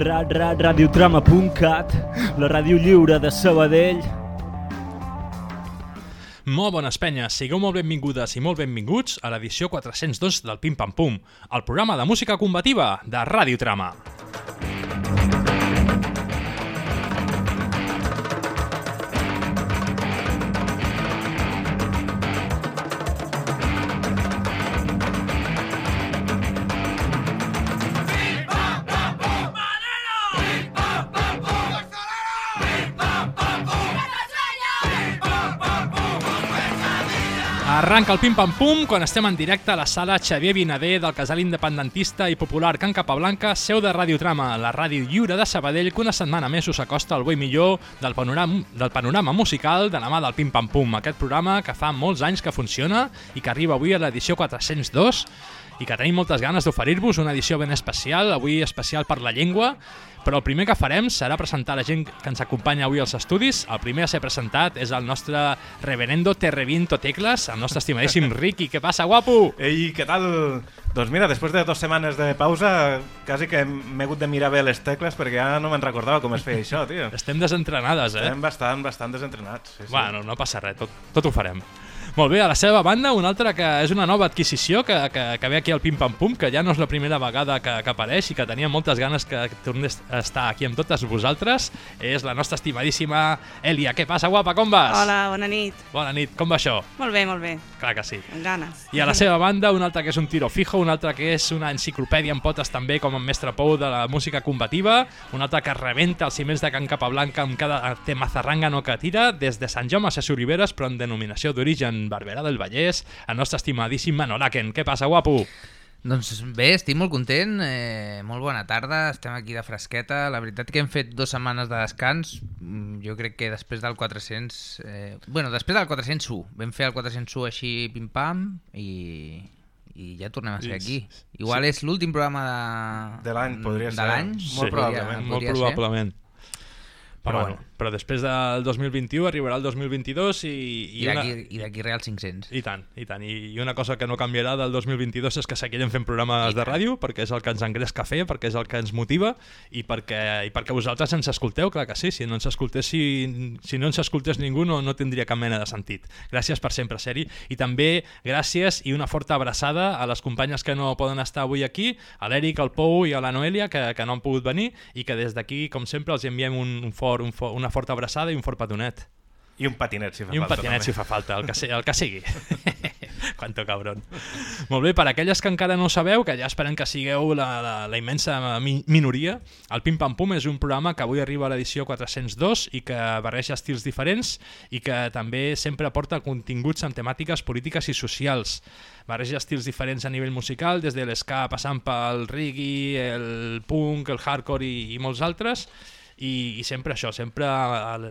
ra, ra, radiotrama.cat, la ràdio lliure de Sabadell. Molt bones penyes, sigueu molt benvingudes i molt benvinguts a l'edició 402 del Pim Pam Pum, el programa de música combativa de Radiotrama. Arranca el Pim Pam Pum quan estem en directe a la sala Xavier Vinader del casal independentista i popular Can Capablanca, seu de Radiotrama, la ràdio lliure de Sabadell que una setmana més us acosta al bo millor del panorama, del panorama musical de la mà del Pim Pam Pum, aquest programa que fa molts anys que funciona i que arriba avui a l'edició 402 i que tenim moltes ganes d'oferir-vos una edició ben especial, avui especial per la llengua, però el primer que farem serà presentar la gent que ens acompanya avui als estudis. El primer a ser presentat és el nostre reverendo Terrevinto Tecles, el nostre estimadíssim Ricky. Què passa, guapo? Ei, què tal? Doncs mira, després de dues setmanes de pausa, quasi que m'he hagut de mirar bé les tecles perquè ja no me'n recordava com es feia això, tio. Estem desentrenades, eh? Estem bastant, bastant desentrenats. Sí, sí. Bueno, no passa res, tot, tot ho farem. Molt bé, a la seva banda, una altra que és una nova adquisició que, que, que ve aquí al Pim Pam Pum, que ja no és la primera vegada que, que apareix i que tenia moltes ganes que tornés a estar aquí amb totes vosaltres, és la nostra estimadíssima Elia. Què passa, guapa, com vas? Hola, bona nit. Bona nit, com va això? Molt bé, molt bé. Clar que sí. Amb ganes. I a la seva banda, un altre que és un tiro fijo, un altre que és una enciclopèdia en potes també com en mestre Pou de la música combativa, un altre que rebenta els ciments de Can Capablanca amb cada tema zarrangano que tira, des de Sant Jaume a Ses Oliveres, però en denominació d'origen Barberà del Vallès, el nostre estimadíssim Manolaken. Què passa, guapo? Doncs bé, estic molt content, eh, molt bona tarda, estem aquí de fresqueta, la veritat que hem fet dues setmanes de descans, Mm, jo crec que després del 400, eh, bueno, després del 401, vam fer el 401 així pim-pam i, i ja tornem a ser aquí. Igual és l'últim programa de, De l'any, podria de ser. l'any, Molt probablement, Molt podria ser. probablement. Però, Però bueno, bueno. Però després del 2021 arribarà el 2022 i, I una... d'aquí i d'aquí real 500. I tant, i tant. I, I una cosa que no canviarà del 2022 és que seguirem fent programes de ràdio, perquè és el que ens engresca fer, perquè és el que ens motiva i perquè, i perquè vosaltres ens escolteu, clar que sí. Si no ens escoltés, si, si no ens escoltés ningú no, no tindria cap mena de sentit. Gràcies per sempre ser-hi. I també gràcies i una forta abraçada a les companyes que no poden estar avui aquí, a l'Eric, al Pou i a la Noelia, que, que no han pogut venir i que des d'aquí, com sempre, els enviem un, un fort, un fort, una forta abraçada i un fort petonet. I un patinet, si fa I un falta. patinet també. si fa falta, el que, el que sigui. Quanto cabron. Molt bé, per aquelles que encara no sabeu, que ja esperem que sigueu la, la, la immensa mi minoria, el Pim Pam Pum és un programa que avui arriba a l'edició 402 i que barreja estils diferents i que també sempre aporta continguts amb temàtiques polítiques i socials. Barreja estils diferents a nivell musical, des de l'esca passant pel reggae, el punk, el hardcore i, i molts altres, i, i sempre això, sempre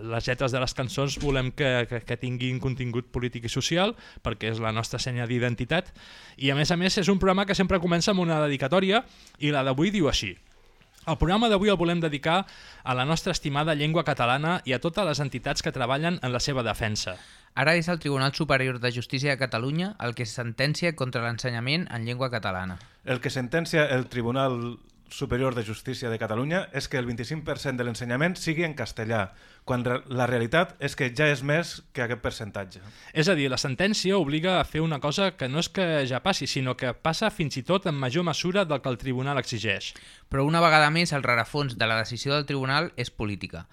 les lletres de les cançons volem que, que, que tinguin contingut polític i social perquè és la nostra senya d'identitat i a més a més és un programa que sempre comença amb una dedicatòria i la d'avui diu així el programa d'avui el volem dedicar a la nostra estimada llengua catalana i a totes les entitats que treballen en la seva defensa. Ara és el Tribunal Superior de Justícia de Catalunya el que sentencia contra l'ensenyament en llengua catalana. El que sentencia el Tribunal Superior de Justícia de Catalunya és que el 25% de l'ensenyament sigui en castellà, quan re- la realitat és que ja és més que aquest percentatge. És a dir, la sentència obliga a fer una cosa que no és que ja passi, sinó que passa fins i tot en major mesura del que el tribunal exigeix. Però una vegada més el rerefons de la decisió del tribunal és política.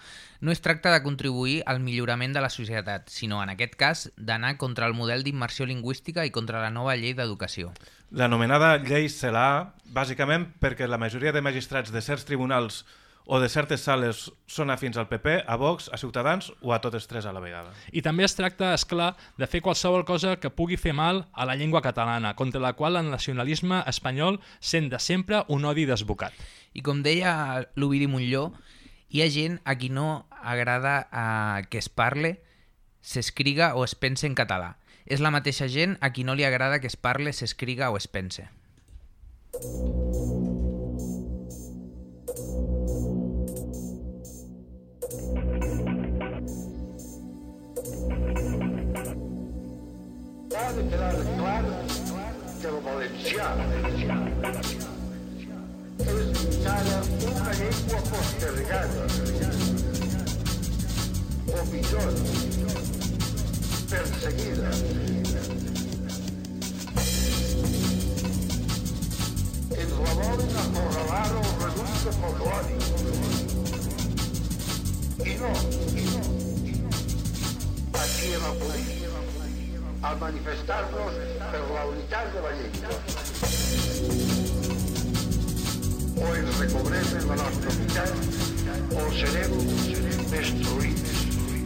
No es tracta de contribuir al millorament de la societat, sinó, en aquest cas, d'anar contra el model d'immersió lingüística i contra la nova llei d'educació. L'anomenada llei CELA, bàsicament perquè la majoria de magistrats de certs tribunals o de certes sales són afins al PP, a Vox, a Ciutadans o a totes tres a la vegada. I també es tracta, és clar, de fer qualsevol cosa que pugui fer mal a la llengua catalana, contra la qual el nacionalisme espanyol sent de sempre un odi desbocat. I com deia l'Ovidi Montlló, hi ha gent a qui no agrada eh, que es parle, s'escriga o es pense en català. És la mateixa gent a qui no li agrada que es parle, s'escriga o es pense. Ha de quedar clar que el valencià és encara una llengua negada, o millor, perseguida. Ens la volen acorralar o reducte folclòric. I no, i no, i no. Aquí hem acudit a manifestar-nos per la unitat de la llengua. O ens recobrem en la nostra unitat o serem destruïts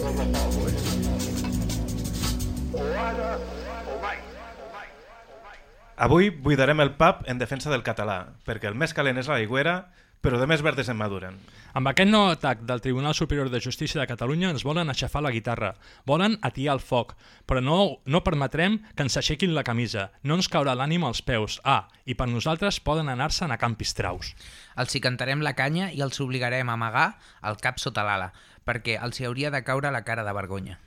com a poble. O ara o mai. Avui buidarem el pub en defensa del català, perquè el més calent és la aigüera, però de més verdes en maduren. Amb aquest nou atac del Tribunal Superior de Justícia de Catalunya ens volen aixafar la guitarra, volen atiar el foc, però no, no permetrem que ens aixequin la camisa, no ens caurà l'ànima als peus. Ah, i per nosaltres poden anar-se'n a Campistraus. Els hi cantarem la canya i els obligarem a amagar el cap sota l'ala, perquè els hi hauria de caure la cara de vergonya.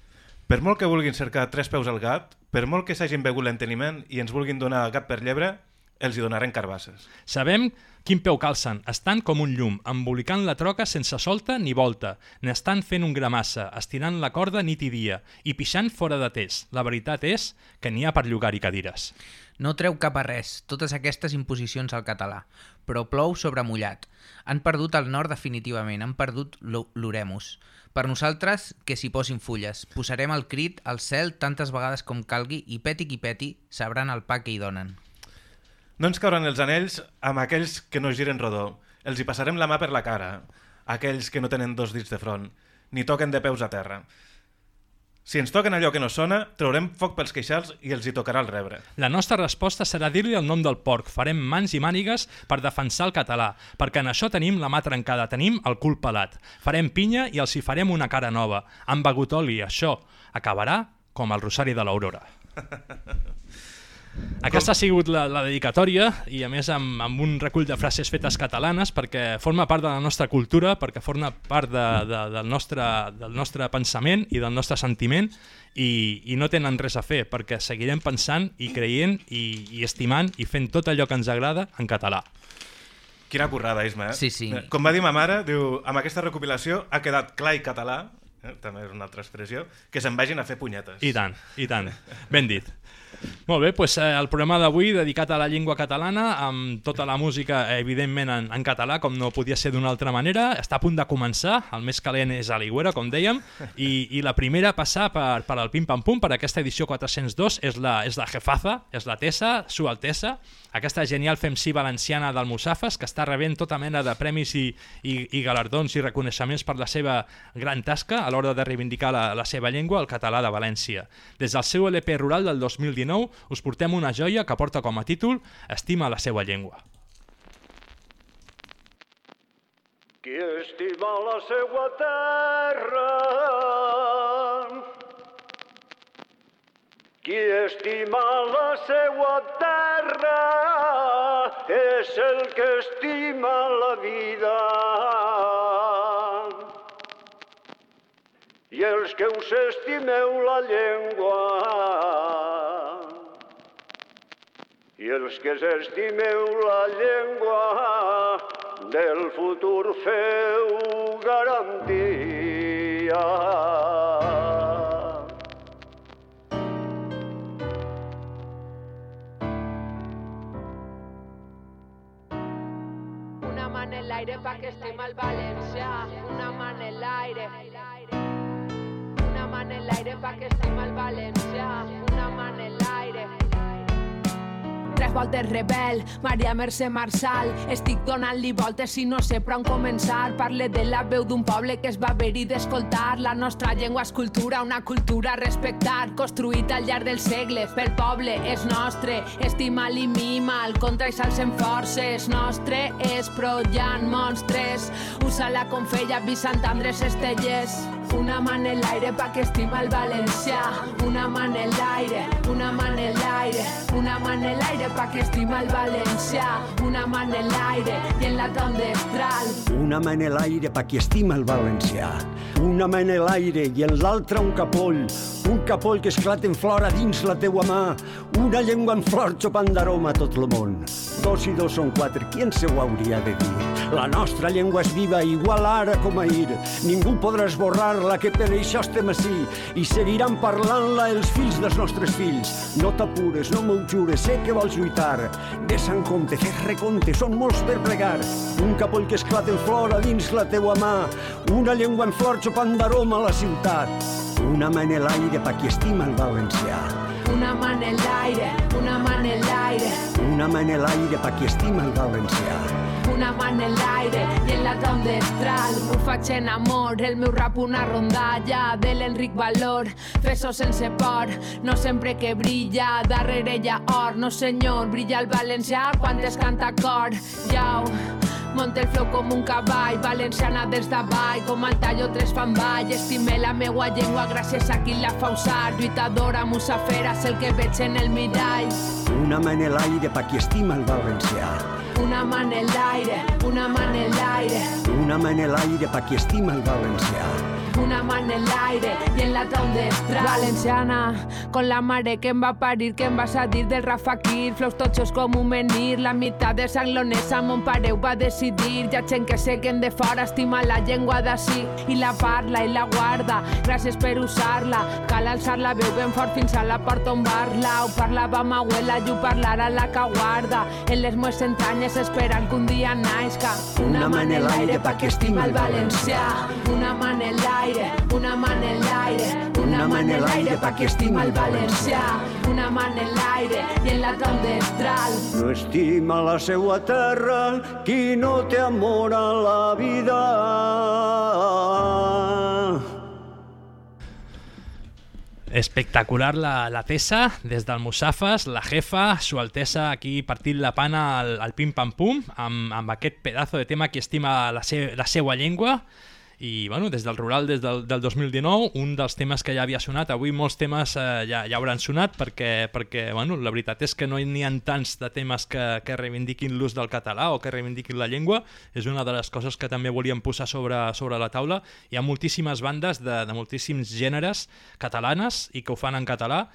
Per molt que vulguin cercar tres peus al gat, per molt que s'hagin begut l'enteniment i ens vulguin donar gat per llebre, els hi donarem carbasses. Sabem quin peu calcen, estan com un llum, embolicant la troca sense solta ni volta, n'estan fent un gramassa, estirant la corda nit i dia, i pixant fora de test. La veritat és que n'hi ha per llogar-hi cadires. No treu cap a res, totes aquestes imposicions al català, però plou sobre mullat. Han perdut el nord definitivament, han perdut l'o- l'oremus. Per nosaltres, que s'hi posin fulles. Posarem el crit al cel tantes vegades com calgui i peti qui peti sabran el pa que hi donen. No ens cauran els anells amb aquells que no giren rodó. Els hi passarem la mà per la cara, aquells que no tenen dos dits de front, ni toquen de peus a terra. Si ens toquen allò que no sona, traurem foc pels queixals i els hi tocarà el rebre. La nostra resposta serà dir-li el nom del porc. Farem mans i mànigues per defensar el català, perquè en això tenim la mà trencada, tenim el cul pelat. Farem pinya i els hi farem una cara nova. Begut oli, això acabarà com el Rosari de l'Aurora. Aquesta ha sigut la, la dedicatòria i a més amb, amb un recull de frases fetes catalanes perquè forma part de la nostra cultura, perquè forma part de, de, del, nostre, del nostre pensament i del nostre sentiment i, i no tenen res a fer perquè seguirem pensant i creient i, i estimant i fent tot allò que ens agrada en català. Quina currada, Isma, eh? Sí, sí. Com va dir ma mare, diu, amb aquesta recopilació ha quedat clar i català? També és una altra expressió, que se'n vagin a fer punyetes. I tant, i tant. Ben dit. Molt bé, doncs, eh, el programa d'avui dedicat a la llengua catalana, amb tota la música, eh, evidentment, en, en català, com no podia ser d'una altra manera. Està a punt de començar, el més calent és a l'Iguera, com dèiem, i, i la primera a passar per, per al Pim Pam Pum, per aquesta edició 402, és la, és la jefaza, és la Tessa, Su Altesa, aquesta genial femcí valenciana del Musafes, que està rebent tota mena de premis i, i, i galardons i reconeixements per la seva gran tasca a l'hora de reivindicar la, la seva llengua, el català de València. Des del seu LP rural del 2019 us portem una joia que porta com a títol Estima la seva llengua. Qui estima la seva terra, qui estima la seva terra, és el que estima la vida. Els que us estimeu la llengua, i els que estimeu la llengua del futur feu garantia. Una mano en l'aire pa que estima el valencià. Una mano en l'aire. Una mano en l'aire pa que estima el valencià. Una l'aire. Tres voltes rebel, Maria Mercè Marçal. Estic donant-li voltes i no sé per on començar. Parle de la veu d'un poble que es va haver-hi d'escoltar. La nostra llengua és cultura, una cultura a respectar. Construït al llarg dels segles pel poble, és nostre. Estima-l i mima'l, contra i s'alcen forces. Nostre és prollant monstres. Usa-la com feia Vicent Andrés Estellers. Una mano en l'aire pa que estima el valencià. Una mano en l'aire, una mano en l'aire, una mano en l'aire pa que estima el valencià. Una mà en l'aire i en la tondestral. Una mà en l'aire pa qui estima el valencià. Una mà en l'aire i en l'altra un capoll. Un capoll que esclata en flora dins la teua mà. Una llengua en flor xopant d'aroma a tot el món. Dos i dos són quatre, qui ens ho hauria de dir? La nostra llengua és viva, igual ara com ahir. Ningú podrà esborrar-la, que per això estem ací. I seguiran parlant-la els fills dels nostres fills. No t'apures, no m'ho jures, sé que vols lluitar. Ves en compte, fes recompte, són molts per plegar. Un capoll que esclata en flor a dins la teua mà. Una llengua en flor xopant d'aroma a la ciutat. Una mà en l'aire pa qui estima el valencià. Una mà en l'aire, una mà en l'aire, Una mà en l'aire pa qui estima el valencià. Una mà en l'aire i en la tondestral. Ho faig en amor, el meu rap una rondalla de l'Enric Valor. Fes-ho sense por, no sempre que brilla, darrere hi ha or. No senyor, brilla el valencià quan es canta cor. Jau, Monte el flow com un cavall, valenciana des d'avall, com el tallo tres fan ball. Estime la meua llengua gràcies a qui la fa usar. Lluitadora, musafera, és el que veig en el mirall. Una mà en l'aire pa qui estima el valencià. Una mà en l'aire, una mà en l'aire, Una mà en l'aire pa qui estima el valencià. Una mà en l'aire i en la tondestral. Valenciana, con la mare que em va parir, que em vas a dir del Rafakir, flows totxos com un menir, la meitat de sanglonesa mon pare ho va decidir, hi ha gent que sé que en de fora estima la llengua d'ací. I la parla i la guarda, gràcies per usar-la, cal alçar la veu ben fort fins a la porta on bar-la, ho parlava ma abuela i ho parlarà la que guarda, en les meves entranyes esperant que un dia naixca. Una mà en l'aire pa qui estima el valencià, una mà en l'aire, una mà en l'aire, Una mà en l'aire pa qui estima el valencià. una mà en l'aire i en la tondestral. No estima la seua terra qui no té amor a la vida. Espectacular la, la peça, des del Musafas, la jefa, su altesa aquí partint la pana al, al pim-pam-pum, amb, amb aquest pedazo de tema que estima la, se, la seua llengua, i bueno, des del rural, des del, del 2019, un dels temes que ja havia sonat, avui molts temes eh, ja, ja hauran sonat perquè, perquè bueno, la veritat és que no n'hi ha tants de temes que, que reivindiquin l'ús del català o que reivindiquin la llengua, és una de les coses que també volíem posar sobre, sobre la taula. Hi ha moltíssimes bandes de, de moltíssims gèneres catalanes i que ho fan en català,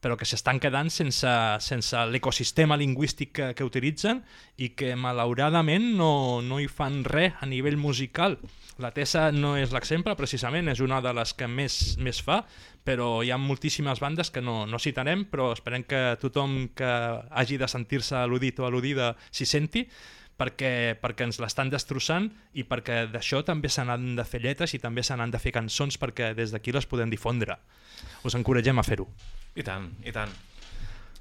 però que s'estan quedant sense, sense l'ecosistema lingüístic que, que utilitzen i que malauradament no, no hi fan res a nivell musical. La Tessa no és l'exemple, precisament, és una de les que més, més fa, però hi ha moltíssimes bandes que no, no citarem, però esperem que tothom que hagi de sentir-se al·ludit o al·ludida s'hi senti, perquè, perquè ens l'estan destrossant i perquè d'això també se n'han de fer lletres i també se n'han de fer cançons perquè des d'aquí les podem difondre. Us encoratgem a fer-ho. I tant, i tant.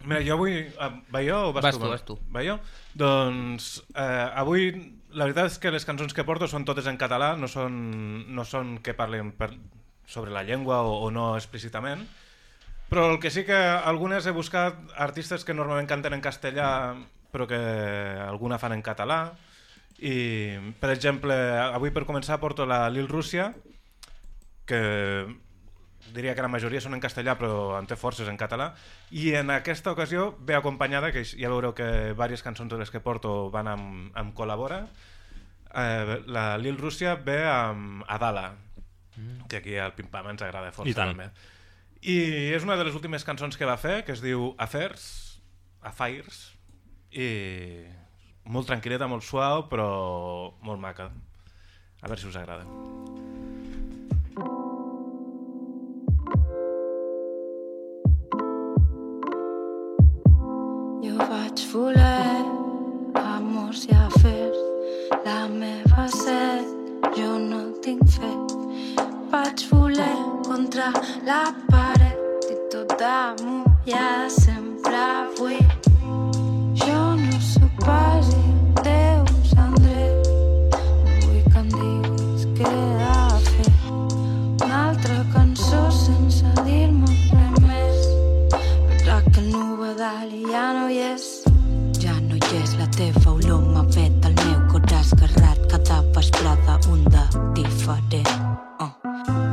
Mira, jo avui... eh, Veieu o vas, Vas tu? tu, vas tu. Veieu? Doncs eh, avui la veritat és que les cançons que porto són totes en català, no són, no són que parlen per, sobre la llengua o, o no explícitament, però el que sí que algunes he buscat artistes que normalment canten en castellà però que alguna fan en català i per exemple avui per començar porto la Lil Rússia que diria que la majoria són en castellà però en té forces en català. I en aquesta ocasió ve acompanyada que ja veureu que diverses cançons de les que porto van amb, amb col·labora eh, la Lil Rússia ve amb Adala que aquí al Pim Pam ens agrada força I tant. també. I és una de les últimes cançons que va fer que es diu Affairs Affairs i molt tranquil·leta, molt suau però molt maca. A veure si us agrada vaig voler amors i afers, la meva set jo no tinc fet. Vaig voler contra la paret i tota mullada sempre vull. Jo no sóc pas i Déu sandré, no vull que em diguis què he de fer. Una altra cançó sense dir-me res més. Però que el novedal ja no hi és. Un de diferent. Oh.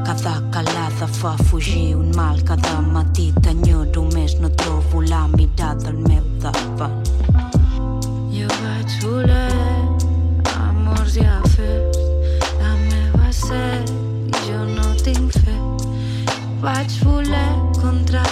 Cada calada fa fugir un mal, cada matí t'enyoro més, no trobo la mirada al meu davant. Jo vaig voler amors i afers, la meva set jo no tinc fe. Vaig voler contra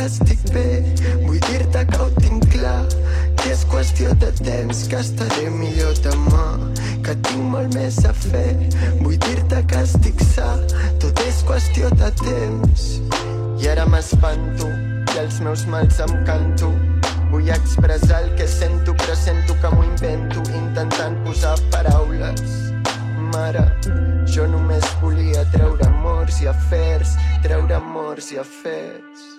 que estic bé, vull dir-te que ho tinc clar, que és qüestió de temps, que estaré millor demà, que tinc molt més a fer. Vull dir-te que estic sa, tot és qüestió de temps. I ara m'espanto, i els meus mals em canto. Vull expressar el que sento, però sento que m'ho invento, intentant posar paraules. Mare, jo només volia treure amors i afers, treure amors i afers.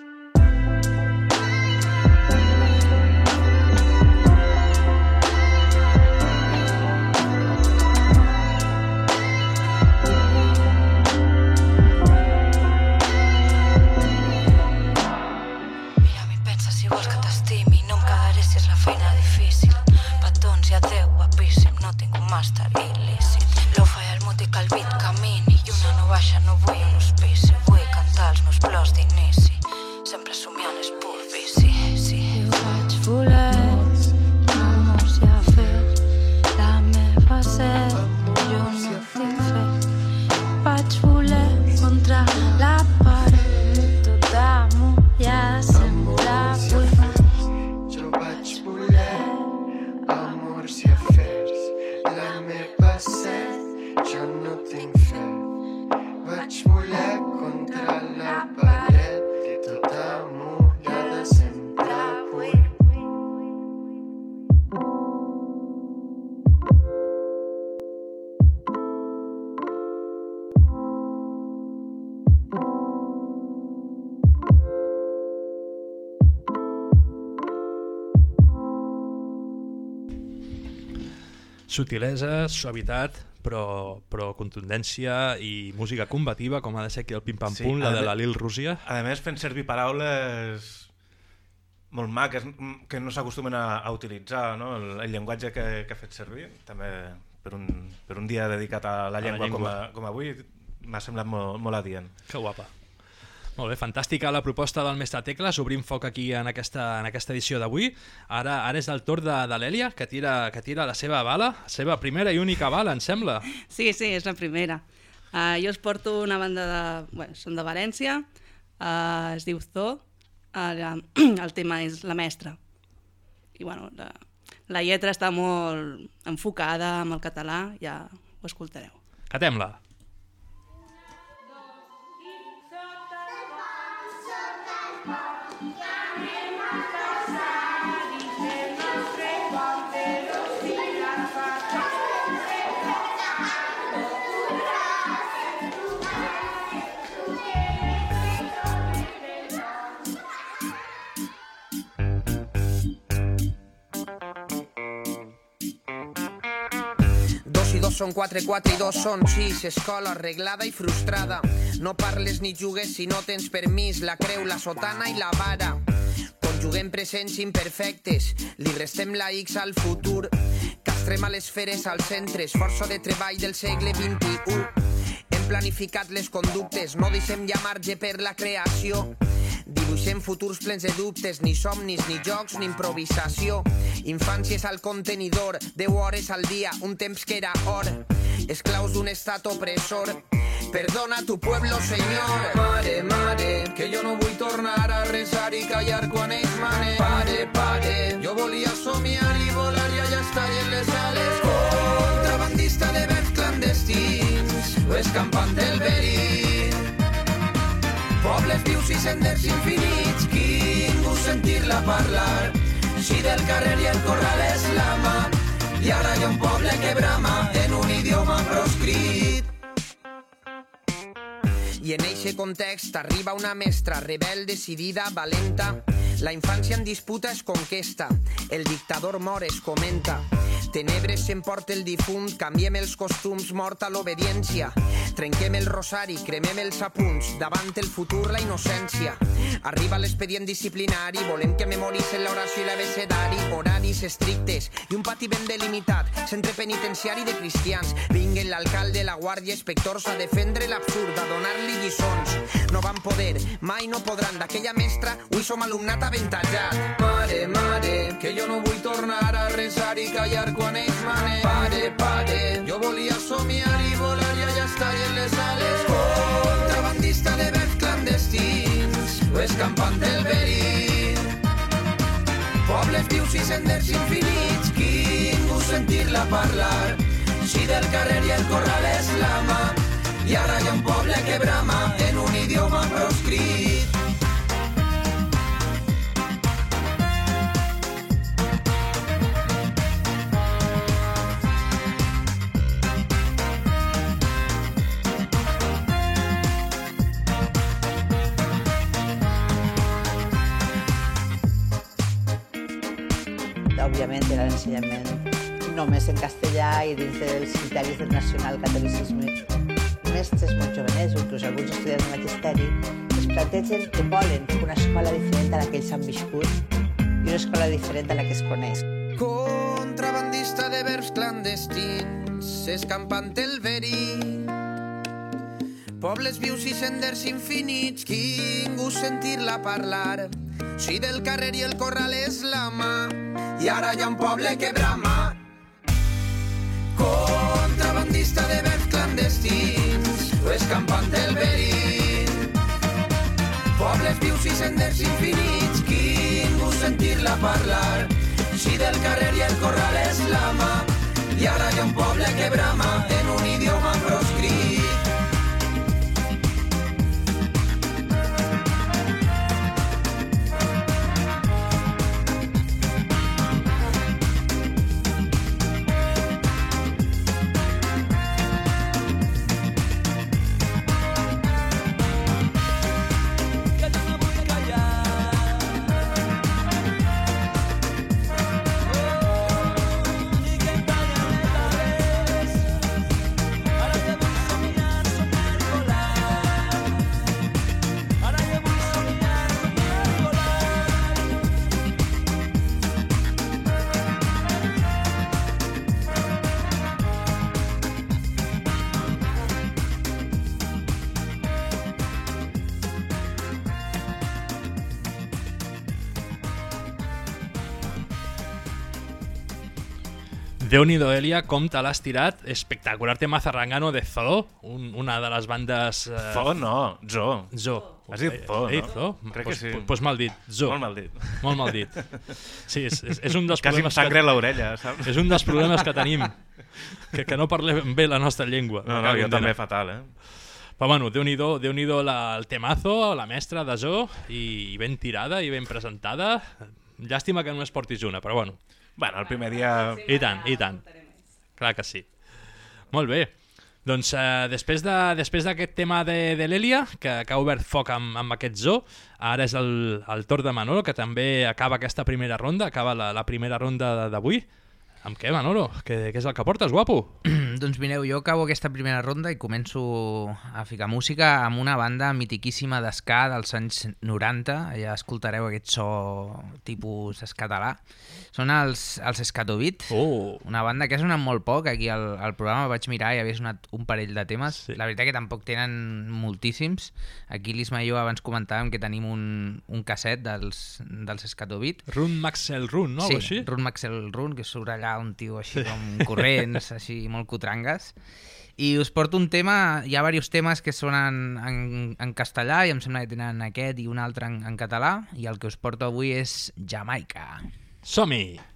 Sutilesa, suavitat, però, però contundència i música combativa, com ha de ser aquí el Pim Pam Sí, Pum, la a de la Lil Rússia. A més, fent servir paraules molt maques que no s'acostumen a, a utilitzar, no? el, el llenguatge que, que ha fet servir, també per un, per un dia dedicat a la la llengua, com, llengua. a, com avui, m'ha semblat molt, molt adient. Que guapa. Molt bé, fantàstica la proposta del mestre Tecles, obrim foc aquí en aquesta, en aquesta edició d'avui. Ara ara és el torn de, de l'Èlia, que, tira, que tira la seva bala, la seva primera i única bala, em sembla. Sí, sí, és la primera. Uh, jo us porto una banda de... Bueno, són de València, uh, es diu Zo, uh, el tema és La Mestra. I bueno, la, la lletra està molt enfocada amb el català, ja ho escoltareu. Catem-la. Dos dos són quatre, quatre i dos són sis. Escola arreglada i frustrada. No parles ni jugues si no tens permís. La creu, la sotana i la vara. Conjuguem presents imperfectes. Li restem la X al futur. Castrem a les feres al centre. Esforço de treball del segle XXI. Hem planificat les conductes. No deixem ja marge per la creació. Dibuixem futurs plens de dubtes, ni somnis, ni jocs, ni improvisació. Infàncies al contenidor, 10 hores al dia, un temps que era or. Esclaus d'un estat opressor. Perdona tu pueblo, senyor. Mare, mare, que jo no vull tornar a resar i callar quan ells manen. Pare, pare, jo volia somiar i volar i allà estar en les ales. Contrabandista de verbs clandestins, o escampant del verí. Pobles vius i senders infinits, ningú sentir-la parlar. Si del carrer i el corral és la mà, i ara hi ha un poble que brama en un idioma proscrit. I en eixe context arriba una mestra rebel, decidida, valenta. La infància en disputa es conquesta, el dictador mor es comenta. Tenebres s'emporta el difunt, canviem els costums, morta l'obediència. Trenquem el rosari, cremem els apunts, davant el futur la innocència. Arriba l'expedient disciplinari, volem que memoricen l'oració i l'abecedari, horaris estrictes i un pati ben delimitat, centre penitenciari de cristians. Vinguen l'alcalde, la guàrdia, inspectors a defendre l'absurd, a donar-li lliçons. No van poder, mai no podran, d'aquella mestra, avui som alumnat aventatjat. Mare, mare, que jo no vull tornar a resar i callar quan ells manen. Pare, pare, jo volia somiar i volar i allà estar en les ales. Contrabandista de verbs clandestins, o escampant el verí. Pobles vius i senders infinits, qui sentir-la parlar. Si del carrer i el corral és l'ama, i ara hi ha un poble que brama en un idioma proscrit. òbviament era l'ensenyament només en castellà i dins dels criteris del nacional catolicisme. Mestres molt jovenets, inclús alguns estudiants de magisteri, es plantegen que volen una escola diferent a la que ells han viscut i una escola diferent a la que es coneix. Contrabandista de verbs clandestins, escampant el verí. Pobles vius i senders infinits, qui ningú sentir-la parlar. Si del carrer i el corral és la mà, i ara hi ha un poble que brama. Contrabandista de verbs clandestins, escampant el verí. Pobles vius i senders infinits, qui ningú sentir-la parlar. Si del carrer i el corral és la mà, i ara hi ha un poble que brama en un idioma Déu-n'hi-do, Elia, com te l'has tirat. Espectacular tema zarrangano de Zoo, un, una de les bandes... Eh... Zoo no, Zoo. Zoo. Has dit Zoo, He dit no? Zoo? Crec pues, que sí. Pues mal dit, Zoo. Molt mal dit. Molt mal dit. Sí, és, és, és un dels Quasi em problemes... sangra l'orella, saps? És un dels problemes que tenim, que, que no parlem bé la nostra llengua. No, no, jo també Déu. fatal, eh? Però bueno, Déu-n'hi-do Déu la, el temazo, la mestra de Zoo, i ben tirada i ben presentada. Llàstima que no es portis una, però bueno. Bueno, el primer dia... I tant, i tant. Clar que sí. Molt bé. Doncs eh, després de després d'aquest tema de, de l'Elia, que, que ha obert foc amb, amb aquest zoo, ara és el, el torn de Manolo, que també acaba aquesta primera ronda, acaba la, la primera ronda d'avui. Amb què, Manolo? Què, què és el que portes, guapo? doncs mireu, jo acabo aquesta primera ronda i començo a ficar música amb una banda mitiquíssima d'esca dels anys 90. Ja escoltareu aquest so tipus escatalà. Són els, els Escatovit, oh. una banda que ha sonat molt poc. Aquí al, al programa vaig mirar i havia sonat un parell de temes. Sí. La veritat que tampoc tenen moltíssims. Aquí l'Isma i jo abans comentàvem que tenim un, un casset dels, dels Escatovit. Run Maxel Run, no? Sí? Run Maxel Run, que surt allà tocar un tio així com corrents, així molt cotrangues. I us porto un tema, hi ha diversos temes que són en, en, en castellà i em sembla que tenen aquest i un altre en, en català i el que us porto avui és Jamaica. Som-hi! Som-hi!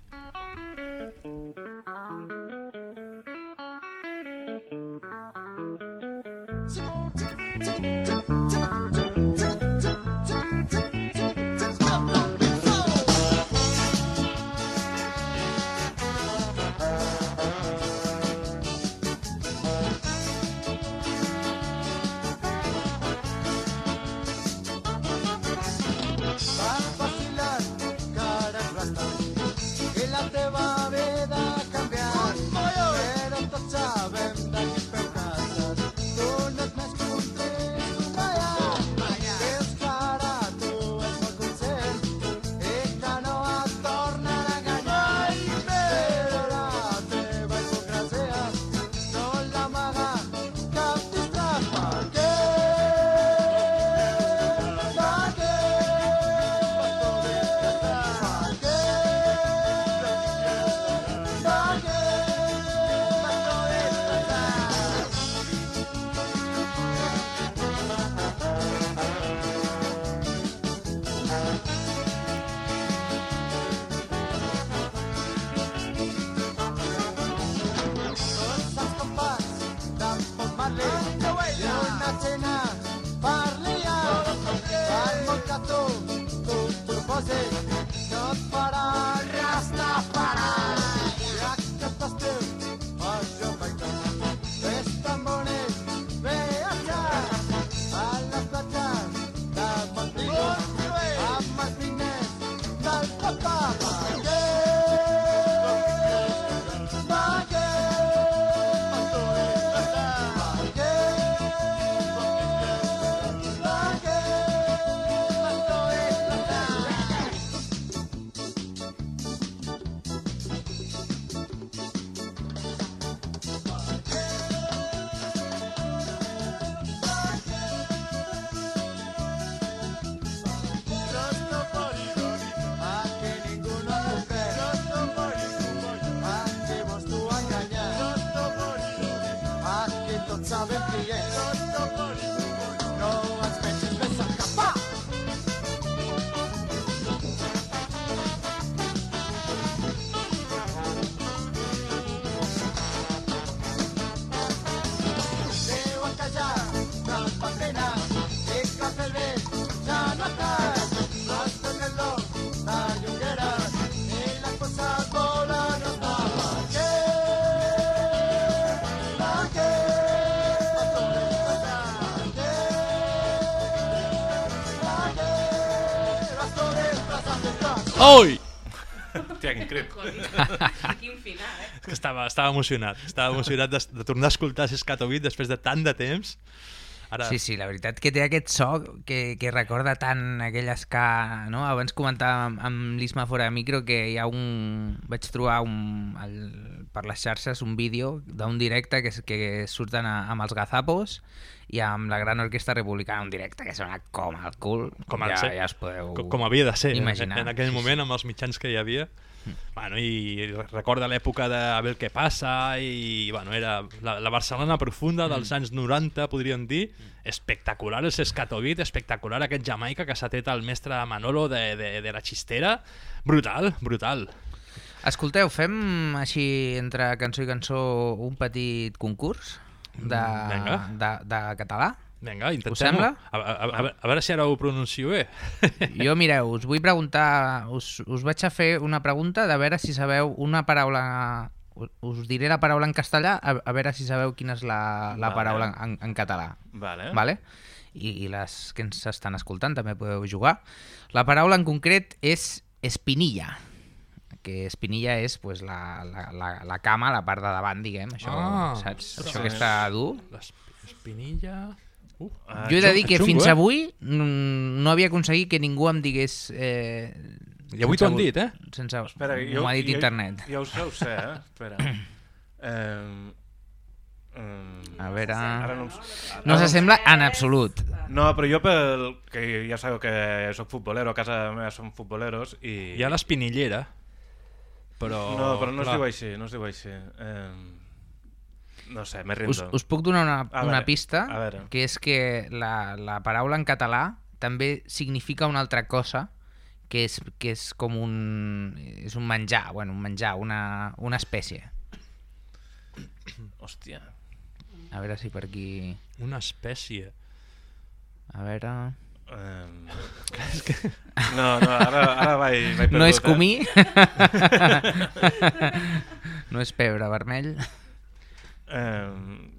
I'll. Estava, estava emocionat. Estava emocionat de, de tornar a escoltar Sescatovit després de tant de temps. Ara, Sí, sí, la veritat que té aquest so que, que recorda tant aquell ska... No? Abans comentàvem amb l'Isma fora de micro que hi ha un... Vaig trobar un, el, per les xarxes un vídeo d'un directe que, que surten a, amb els gazapos i amb la gran orquestra republicana, un directe que sona com el cul, com, ja, ser, ja es podeu com, com havia de ser eh, imaginar. en aquell moment amb els mitjans que hi havia bueno, i recorda l'època de a veure què passa i bueno, era la, la Barcelona profunda dels anys 90 podríem dir. Espectacular el Sescatovit espectacular aquest Jamaica que s'ha tret el mestre Manolo de, de, de la xistera. Brutal, brutal. Escolteu, fem així entre cançó i cançó un petit concurs de, de, de català? Vinga, intentem sembla? a, a, a, a, a veure si ara ho pronuncio bé Jo, mireu, us vull preguntar, us, us vaig a fer una pregunta de veure si sabeu una paraula... Us diré la paraula en castellà, a, a veure si sabeu quina és la, la Vale. paraula en, en català. Vale. Vale? I, I les que ens estan escoltant també podeu jugar. La paraula en concret és espinilla que espinilla és pues, la, la, la, la cama, la part de davant, diguem, això, Ah, saps? ostres. Això que està dur. L'espinilla... Uh, Jo he de dir que xungo, fins eh? avui no havia aconseguit que ningú em digués... Eh, I avui t'ho han dit, eh? Sense... Espera, M'ho ha dit internet. Jo, jo ho sé, eh? Espera. Eh, eh, A veure... Ara no, No s'assembla en absolut. No, però jo pel... que ja sabeu que sóc futbolero, a casa meva som futboleros i... Hi ha l'espinillera, però... No, però no es clar. diu així, no es diu així. Eh, no sé, me Us, rindo. us puc donar una, A una veure, pista, que és que la, la paraula en català també significa una altra cosa, que és, que és com un... és un menjar, bueno, un menjar, una, una espècie. Hòstia. A veure si per aquí... Una espècie. A veure... Um... No, no, ara, ara vaig, vaig No és perdut, comí, eh? no és pebre vermell. Um...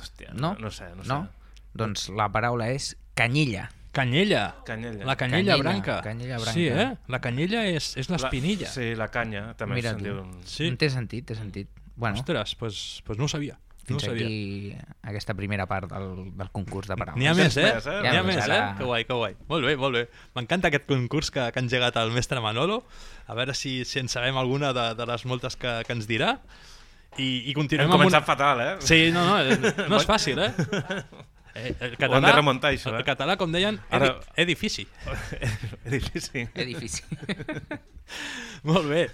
Hòstia, No? no, no sé, no sé. No? Doncs la paraula és canyilla. Canyella. Canyella. La canyella, Canyella, branca. canyella branca. Sí, eh? La canyella és, és l'espinilla. La, sí, la canya, també Mira se'n tu. diu. Sí. Té sentit, té sentit. Bueno, Ostres, pues, pues no ho sabia. No ho fins sabia. aquí aquesta primera part del, del concurs de paraules. N'hi ha més, eh? eh? N'hi ha Ja, més, ara- eh? Que guai, que guai. Molt bé, molt bé. M'encanta aquest concurs que, que ha engegat el mestre Manolo. A veure si, si en sabem alguna de, de les moltes que, que ens dirà. I, i continuem Hem començat una... fatal, eh? Sí, no, no, eh, no és fàcil, eh? eh el Ho hem de remuntar, això, El eh? català, com deien, Ara- Ara... edifici. Edifici. Edifici. Molt bé.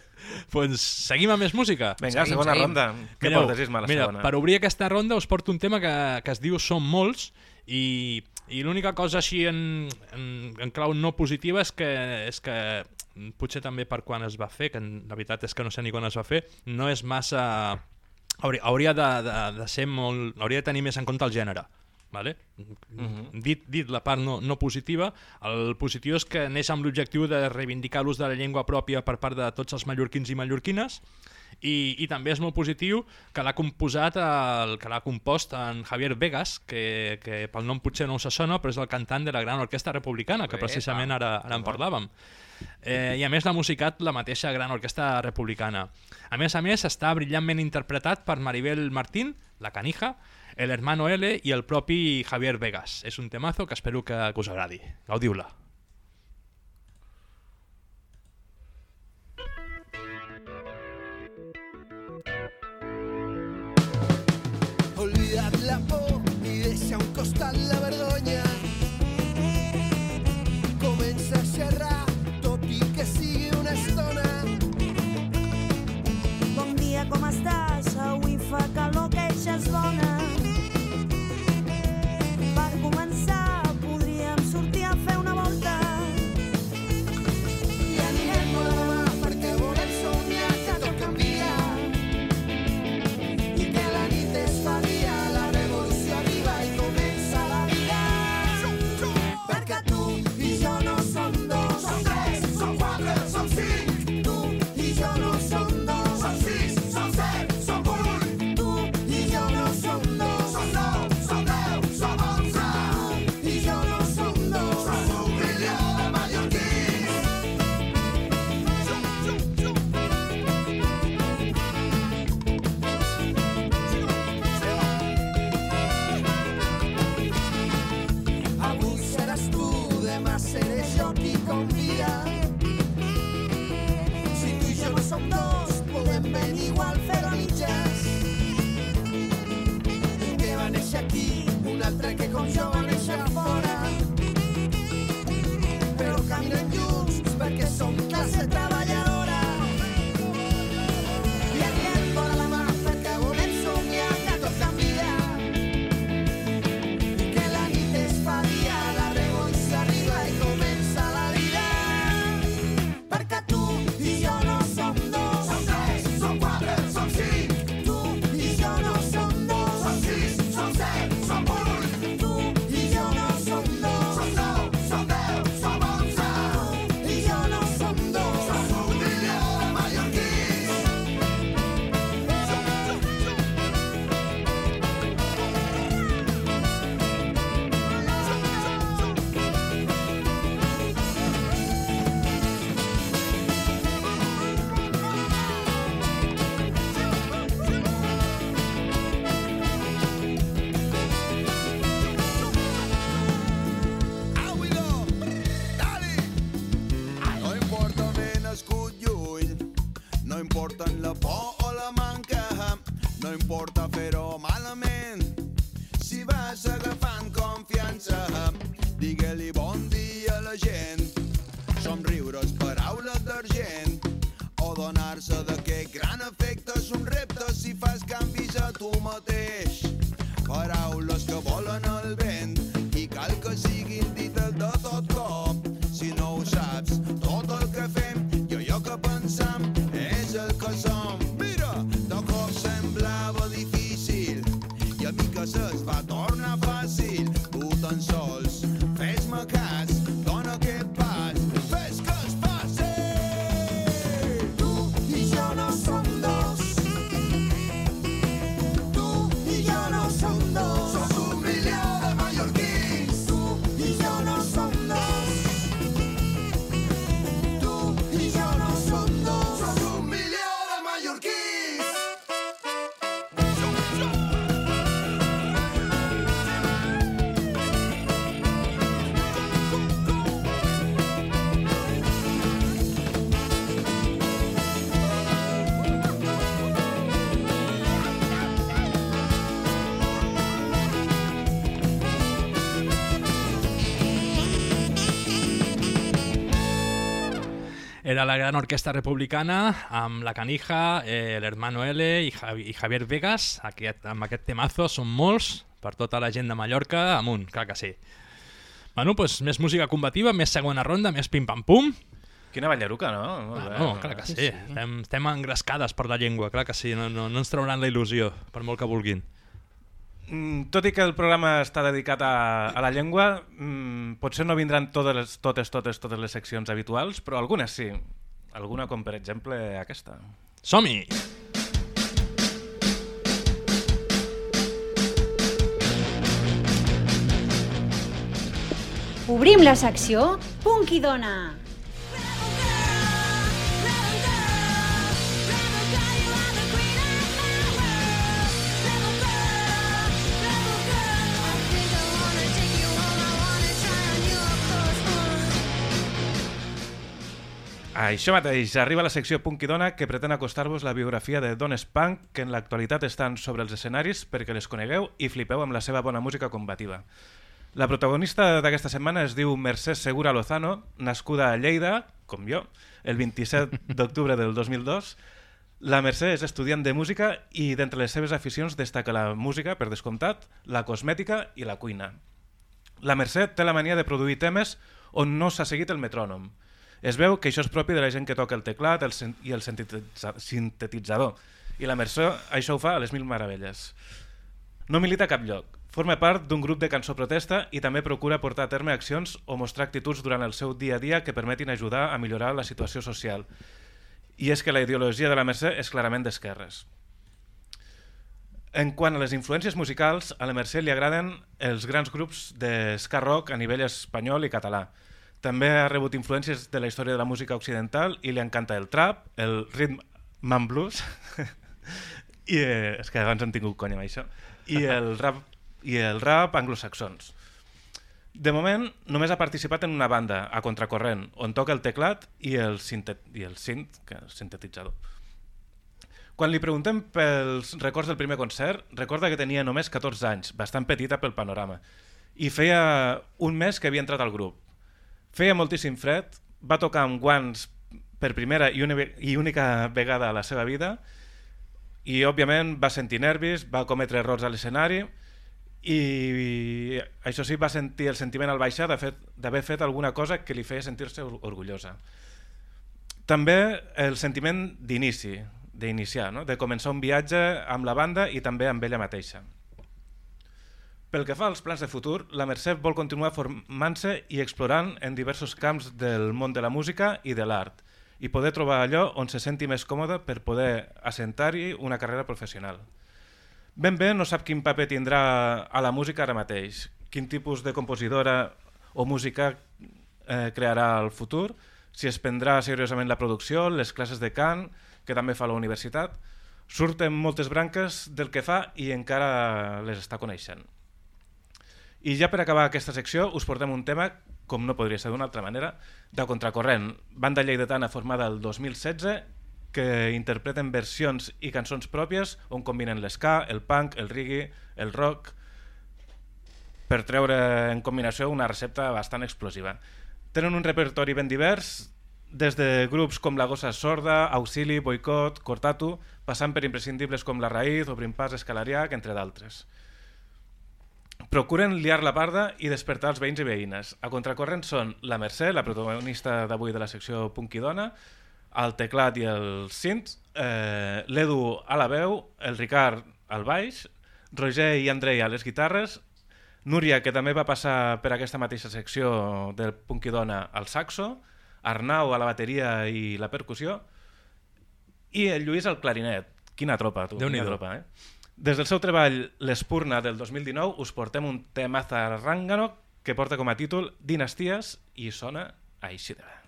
Doncs seguim amb més música. Vinga, Seguim, segona seguim. ronda. Què Mireu, portes, Isma, la mira, segona? per obrir aquesta ronda us porto un tema que, que es diu Som molts i, i l'única cosa així en, en, en clau no positiva és que, és que potser també per quan es va fer, que la veritat és que no sé ni quan es va fer, no és massa... Hauria, hauria de, de, de ser molt... Hauria de tenir més en compte el gènere. Vale? Mhm. dit, dit la part no, no positiva, el positiu és que neix amb l'objectiu de reivindicar l'ús de la llengua pròpia per part de tots els mallorquins i mallorquines i, i també és molt positiu que l'ha composat el, que l'ha compost en Javier Vegas que, que pel nom potser no us sona però és el cantant de la Gran Orquestra Republicana que precisament ara, ara en parlàvem. Eh, i a més l'ha musicat la mateixa Gran Orquestra Republicana. A més a més està brillantment interpretat per Maribel Martín, la canija el hermano L i el propi Javier Vegas. És un temazo que espero que, que us agradi. Gaudiu-la la por i deixa un costat la vergonya. Comença a xerrar, tot i que sigui una estona. Bon dia, com estàs? Avui fa calor, que ja és. No importa fer-ho malament. Si vas agafant confiança, digue-li bon dia a la gent. Somriures paraules d'argent o donar-se d'aquest gran efecte és un repte si fas canvis a tu mateix. Paraules que volen el vent Era la gran orquestra republicana amb la Canija, eh, l'Hermano L i, Javi, i Javier Vegas. Aquest, amb aquest temazo són molts per tota la gent de Mallorca amunt, clar que sí. Bueno, doncs més música combativa, més segona ronda, més pim-pam-pum. Quina ballaruca, no? Molt bé. Bueno, clar que sí. Estem, estem engrescades per la llengua, clar que sí. No, no, no ens trauran la il·lusió, per molt que vulguin. Mm, tot i que el programa està dedicat a, a la llengua, mm, potser no vindran totes, les, totes, totes, totes les seccions habituals, però algunes sí. Alguna com, per exemple, aquesta. Som-hi! Obrim la secció Punk i Dona. Això mateix, arriba la secció Punk i Dona que pretén acostar-vos la biografia de dones punk que en l'actualitat estan sobre els escenaris perquè les conegueu i flipeu amb la seva bona música combativa. La protagonista d'aquesta setmana es diu Mercè Segura Lozano, nascuda a Lleida, com jo, el 27 d'octubre del 2002. La Mercè és estudiant de música i d'entre les seves aficions destaca la música, per descomptat, la cosmètica i la cuina. La Mercè té la mania de produir temes on no s'ha seguit el metrònom. Es veu que això és propi de la gent que toca el teclat el i el sintetitza sintetitzador. I la Mercè això ho fa a les mil meravelles. No milita a cap lloc. Forma part d'un grup de cançó protesta i també procura portar a terme accions o mostrar actituds durant el seu dia a dia que permetin ajudar a millorar la situació social. I és que la ideologia de la Mercè és clarament d'esquerres. En quant a les influències musicals, a la Mercè li agraden els grans grups de ska rock a nivell espanyol i català. També ha rebut influències de la història de la música occidental i li encanta el trap, el rhythm and blues, i eh, és que abans han tingut conya amb això, i el rap, i el rap anglosaxons. De moment, només ha participat en una banda, a Contracorrent, on toca el teclat i el, sintet i el sint, que el sintetitzador. Quan li preguntem pels records del primer concert, recorda que tenia només 14 anys, bastant petita pel panorama, i feia un mes que havia entrat al grup. Feia moltíssim fred, va tocar amb guants per primera i, una, i única vegada a la seva vida, i òbviament va sentir nervis, va cometre errors a l'escenari, i això sí, va sentir el sentiment al baixar d'haver fet, alguna cosa que li feia sentir-se or- orgullosa. També el sentiment d'inici, d'iniciar, no? de començar un viatge amb la banda i també amb ella mateixa. Pel que fa als plans de futur, la Mercè vol continuar formant-se i explorant en diversos camps del món de la música i de l'art i poder trobar allò on se senti més còmoda per poder assentar-hi una carrera professional. Ben bé no sap quin paper tindrà a la música ara mateix, quin tipus de compositora o música eh, crearà al futur, si es prendrà seriosament la producció, les classes de cant, que també fa la universitat. Surten moltes branques del que fa i encara les està coneixent. I ja per acabar aquesta secció us portem un tema, com no podria ser d'una altra manera, de Contracorrent, banda lleidatana formada el 2016 que interpreten versions i cançons pròpies on combinen l'esca, el punk, el reggae, el rock, per treure en combinació una recepta bastant explosiva. Tenen un repertori ben divers, des de grups com La Gossa Sorda, Auxili, Boicot, Cortatu, passant per imprescindibles com La Raïz, Obrim Pas, Escalariac, entre d'altres. Procuren liar la parda i despertar els veïns i veïnes. A contracorrent són la Mercè, la protagonista d'avui de la secció Punkidona, el teclat i el synth, eh, l'Edu a la veu, el Ricard al baix, Roger i Andrei a les guitarres, Núria, que també va passar per aquesta mateixa secció del Punkidona al saxo, Arnau a la bateria i la percussió, i el Lluís al clarinet. Quina tropa, tu. Déu-n'hi-do. Quina tropa, eh? Des del seu treball L'Espurna del 2019 us portem un tema zarrangano que porta com a títol Dinasties i sona així de bé.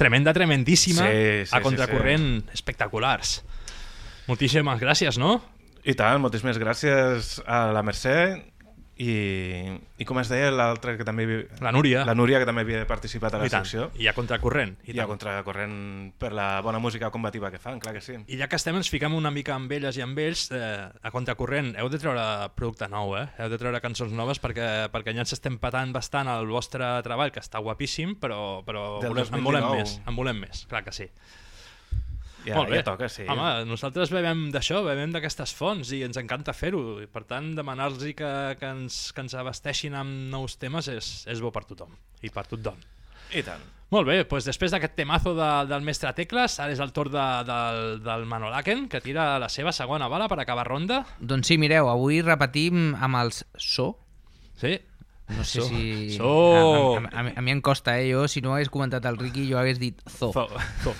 Tremenda, tremendíssima, Sí, sí, a sí, contracorrent, espectaculars. Moltíssimes gràcies, no? I tant, moltíssimes gràcies a la Mercè i, i com es deia l'altra que també... La Núria. La Núria, que també havia participat a la I tant. secció. I a contracorrent. I, a contracorrent per la bona música combativa que fan, clar que sí. I ja que estem, ens fiquem una mica amb elles i amb ells, eh, a contracorrent, heu de treure producte nou, eh? Heu de treure cançons noves perquè, perquè ja ens estem patant bastant el vostre treball, que està guapíssim, però, però volem, en volem 2019. més, en volem més, clar que sí. Ja, Molt bé. ja toca, sí. Home, nosaltres bevem d'això, bevem d'aquestes fonts i ens encanta fer-ho. Per tant, demanar-los que, que, ens, que ens abasteixin amb nous temes és, és bo per tothom i per tothom. I tant. Molt bé, doncs després d'aquest temazo de, del mestre Tecles, ara és el torn de, del, del Manolaken, que tira la seva segona bala per acabar ronda. Doncs sí, mireu, avui repetim amb els so. Sí. No sé So. si... So. A, a, a, a mi em costa, eh? Jo, si no hagués comentat el Ricky, jo hagués dit zo. Zo. Zo.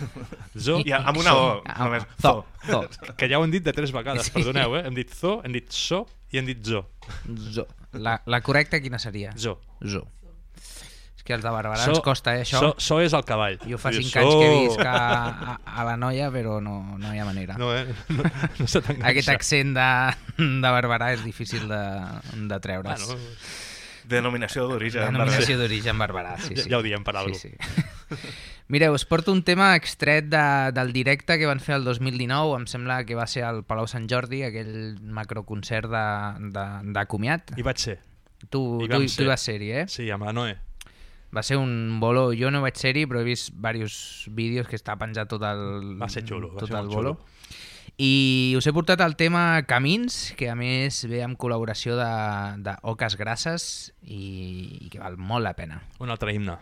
Zo. I amb una O, Ah, només. Zo. Zo. zo. Que ja ho hem dit de tres vegades, Sí. perdoneu, eh? Hem dit zo, hem dit so i hem dit zo. zo. La, la correcta quina seria? Zo. Zo. És que els de Barberà So- ens costa, eh, això. so- so és el cavall. Jo fa Diu, 5 anys que so. visc a, a, a la noia, però no, no hi ha manera. No, eh? No, no. Aquest accent de, de Barberà és difícil de, de treure's. Bueno, Denominació d'origen. Denominació d'origen Barberà, sí, Ja- sí. ja ho diem per algú. Sí, sí. Mireu, us porto un tema extret de, del directe que van fer el 2019, em sembla que va ser al Palau Sant Jordi, aquell macroconcert de, de, de comiat. Hi vaig ser. Tu, Hi tu, tu ser. hi vas ser-hi, eh? Sí, amb la Noé. Va ser un bolo, jo no vaig ser-hi, però he vist diversos vídeos que està penjat tot el, Va ser xulo, va tot ser el bolo. xulo. I us he portat el tema Camins, que a més ve amb col·laboració de, de Oques Grasses i, i que val molt la pena. Un altre himne.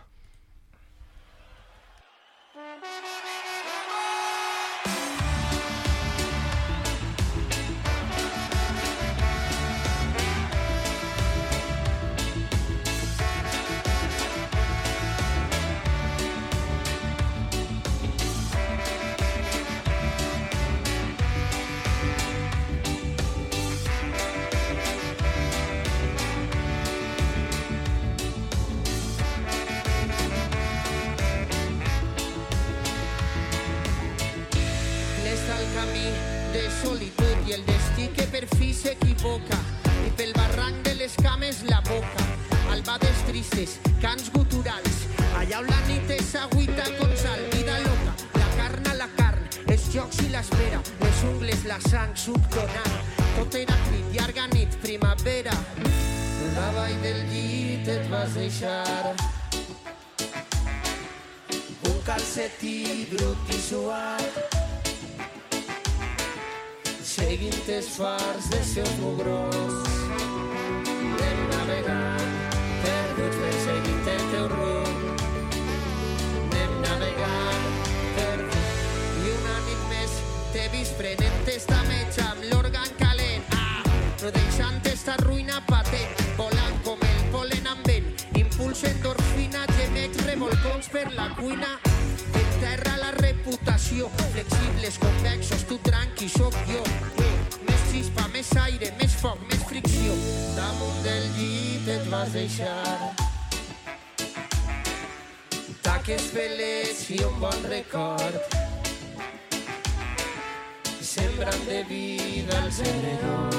Vida els heredors.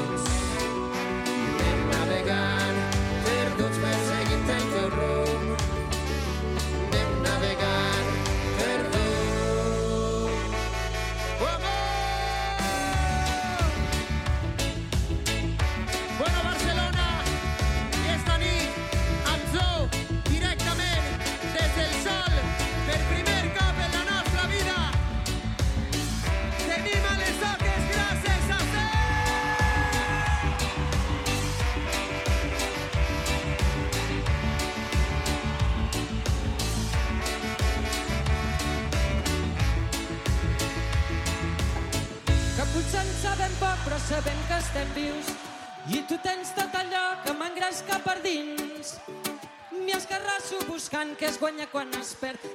Què es guanya quan es perd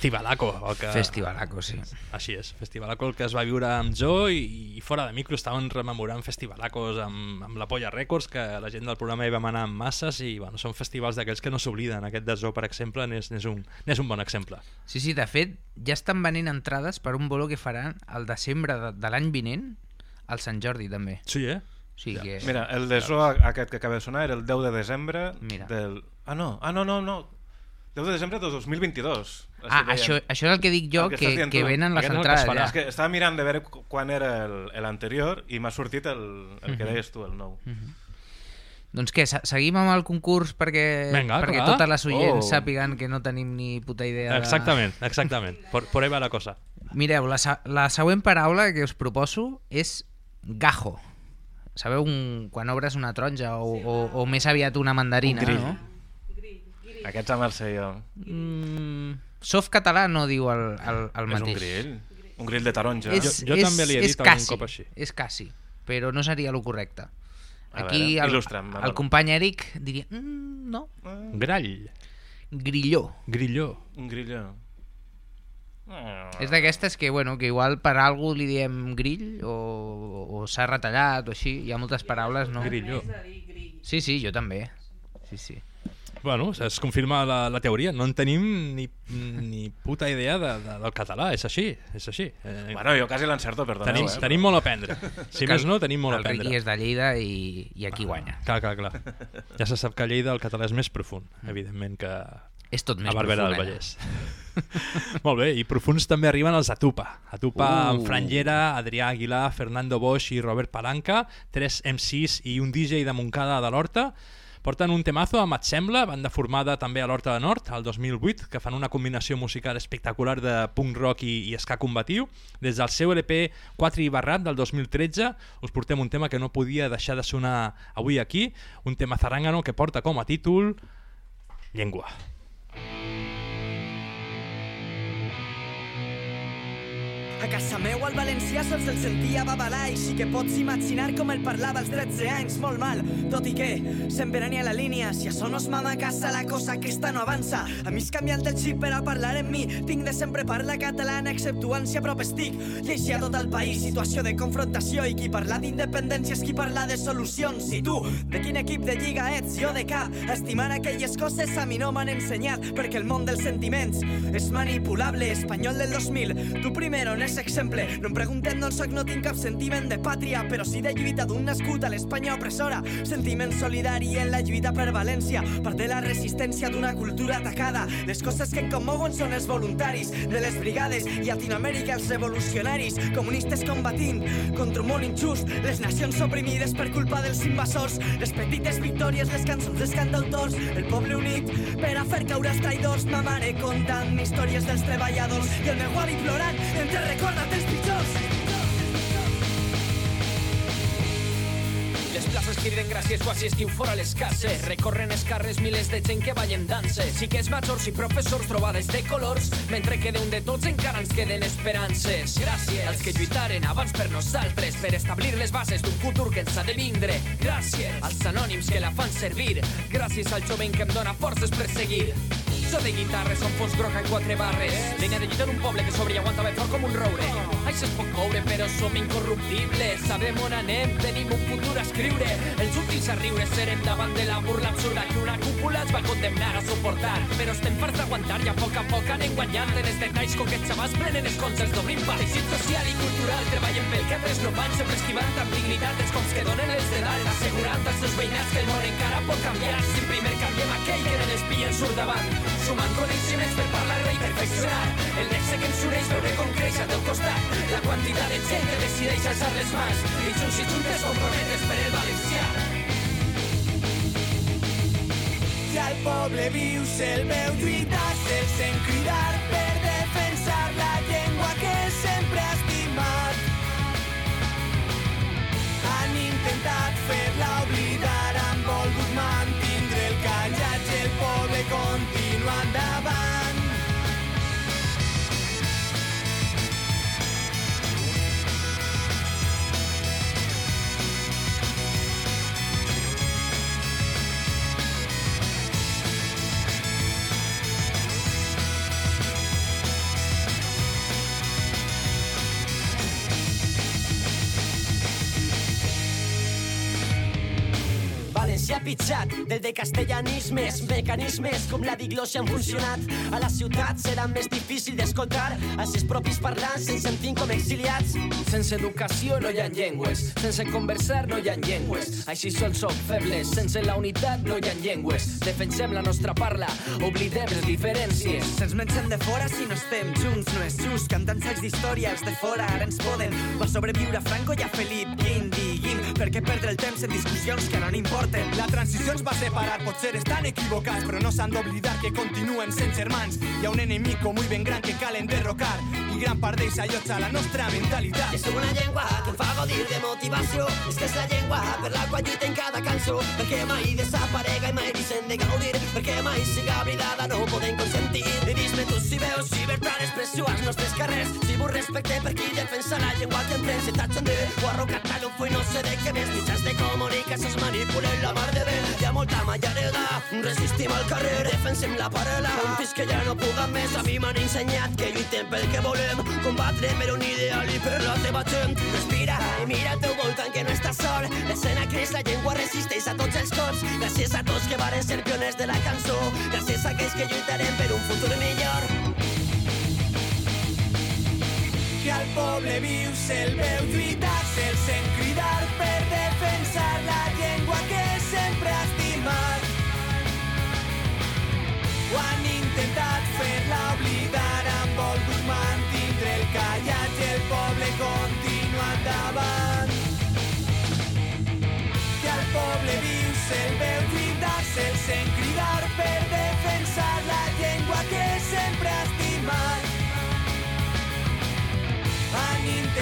Festivalaco. El que... Festivalaco, sí. Així és, Festivalaco el que es va viure amb Jo i, i fora de micro estaven rememorant Festivalacos amb, amb la Polla Records, que la gent del programa hi vam anar amb masses i bueno, són festivals d'aquells que no s'obliden. Aquest de Zoo, per exemple, n'és n'és un, n'és un bon exemple. Sí, sí, de fet, ja estan venent entrades per un bolo que faran al desembre de, de l'any vinent al Sant Jordi, també. Sí, eh? Sí, que... Mira, el de Zoo, aquest que acaba de sonar, era el 10 de desembre Mira. del... Ah, no, ah, no, no, no. 10 de desembre de 2022. Ah, això, això és el que dic jo, El que, que tu. venen les que entrades es farà. ja. És que estava mirant de veure quan era el- l'anterior i m'ha sortit el, el que deies tu, el nou. Doncs què, se- seguim amb el concurs perquè, Vinga, perquè clar. totes les oients Oh. sàpiguen que no tenim ni puta idea de... Exactament, exactament. Por, por ahí va la cosa. Mireu, la, la següent paraula que us proposo és gajo. Sabeu un, quan obres una taronja o, o, o més aviat una mandarina, Un grill. no? Aquests sé jo. Mm, soft català no diu el, el, el És un mateix. grill. Un grill de taronja. És, Jo- jo és, també li he dit algun quasi, cop així. És quasi, però no seria el correcte. A Aquí veure, el, el company Eric diria mm, no. Grall. Grilló. Grilló. Un grilló. És d'aquestes que, bueno, que igual per algú li diem grill o, o s'ha retallat o així. Hi ha moltes paraules, no? Grilló. Sí, sí, jo també. Sí, sí. Bueno, es confirma la, la teoria. No en tenim ni, ni puta idea de, de, del català. És així, és així. Eh, Bueno, jo quasi l'encerto, perdoneu, Tenim, eh, tenim però- molt a aprendre. Si més no, tenim molt a el aprendre. Riqui és de Lleida i, i aquí guanya. Clar, clar, clar. Ja se sap que a Lleida el català és més profund, evidentment, que És tot més a Barberà del profund, Vallès. Molt bé, i profuns també arriben els Atupa. Atupa Uh. amb Fran Llera, Adrià Aguilar, Fernando Bosch i Robert Palanca, tres MCs i un DJ de Montcada de l'Horta. Porten un temazo amb Et Sembla, banda formada també a l'Horta de Nord, al 2008, que fan una combinació musical espectacular de punk rock i, i ska combatiu. Des del seu LP 4 i Barrat del 2013 us portem un tema que no podia deixar de sonar avui aquí, un tema zarangano que porta com a títol Llengua. A casa meu al valencià sols el sentia babalar i sí que pots imaginar com el parlava als 13 anys, molt mal. Tot i que sempre n'hi ha la línia, si això no es mama casa la cosa aquesta no avança. A mi és canviant el xip per a parlar en mi, tinc de sempre parlar catalana exceptuant si a prop estic. Lleixi a tot el país, situació de confrontació i qui parla d'independència és qui parla de solucions. I tu, de quin equip de lliga ets? Jo de cap. Estimar aquelles coses a mi no m'han ensenyat perquè el món dels sentiments és manipulable. Espanyol del 2000, tu primer on és exemple. No em preguntem d'on soc, no tinc cap sentiment de pàtria, però sí de lluita d'un nascut a l'Espanya opressora. Sentiment solidari en la lluita per València, part de la resistència d'una cultura atacada. Les coses que em commouen són els voluntaris de les brigades i Latinoamèrica els revolucionaris, comunistes combatint contra un món injust, les nacions oprimides per culpa dels invasors, les petites victòries, les cançons dels cantautors, el poble unit per a fer caure els traïdors, ma mare contant històries dels treballadors i el meu avi plorant entre recorda't els pitjors. Criden gràcies quasi estiu fora les cases. Recorren els carrers milers de gent que ballen danses. És majors i professors trobades de colors, mentre que d'un de tots encara ens queden esperances. Gràcies als que lluitaren abans per nosaltres, per establir les bases d'un futur que ens ha de vindre. Gràcies als anònims que la fan servir. Gràcies al jovent que em dóna forces per seguir. So de guitarres són fons groc en quatre barres. Línia de lluita en un poble que sobre i aguanta ben fort com un roure. Això es pot coure, però som incorruptibles. Sabem on anem, tenim un futur a escriure. Els últims a riure serem davant de la burla absurda que una cúpula ens va condemnar a suportar. Però estem farts d'aguantar i a poc a poc anem guanyant en els detalls com que els xavals prenen els concerts d'obrim pa. Teixit social i cultural treballen pel que altres no van, sempre esquivant amb dignitat els cops que donen els de dalt, assegurant als seus veïnats que el món encara pot canviar. Si primer canviem aquell que en espia ens surt davant, sumant coneixements per parlar i perfeccionar. El nexe que ens uneix veure com creix al teu costat, la quantitat de gent que decideix alçar les mans i junts i juntes comprometres per el valencià. I al poble viu se'l veu lluitar, se'l sent cridar per defensar la llengua que sempre ha estimat. Han intentat fer-la oblidar, trepitjat del de castellanismes, mecanismes com la diglòsia han funcionat. A la ciutat serà més difícil d'escoltar els seus propis parlants ens sentim com exiliats. Sense educació no hi ha llengües, sense conversar no hi ha llengües. Així sols som febles, sense la unitat no hi ha llengües. Defensem la nostra parla, oblidem les diferències. Se'ns mengen de fora si no estem junts, no és just. Cantant sacs d'història, els de fora ara ens poden. Va sobreviure Franco i a Felip Guin, diguin. Per què perdre el temps en discussions que no importen? La transició ens va separar, potser estan equivocats, però no s'han d'oblidar que continuen sent germans. Hi ha un enemic muy ben gran que cal enderrocar i gran part d'ells allotja la nostra mentalitat. És una llengua que em fa gaudir de motivació. És que és la llengua per la qual lluita en cada cançó. Perquè mai desaparega i mai deixem de gaudir. Perquè mai siga oblidada, no podem consentir. Tu si veus llibertat d'expressió als nostres carrers. Si vos respecte per qui defensa la llengua que entens. Si t'has de o arrocat talufo i no sé de què més. Mitjans de comunicació es manipulen la mar de bé. Hi ha molta mallareda, resistim al carrer, defensem la paral·la. Fins que ja no puguen més, a mi m'han ensenyat que lluitem pel que volem. Combatre per un ideal i per la teva gent. Respira i mira teu voltant que no estàs sol. L'escena creix, la llengua resisteix a tots els cops. Gràcies a tots que varen ser pioners de la cançó. Gràcies a aquells que lluitarem per un futur millor. Que al poble viu se'l veu lluitar, se'l sent cridar per defensar la llengua que sempre ha estimat. Ho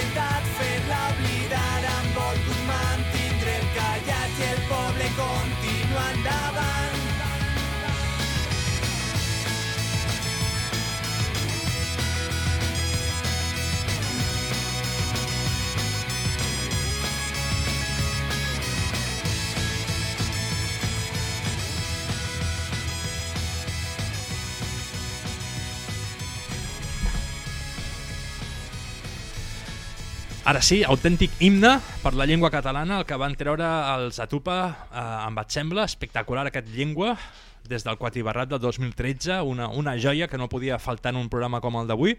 Han intentat Ara sí, autèntic himne per la llengua catalana, el que van treure els Atupa eh, amb Et sembla, espectacular aquest llengua, des del Quatibarrat del 2013, una, una joia que no podia faltar en un programa com el d'avui.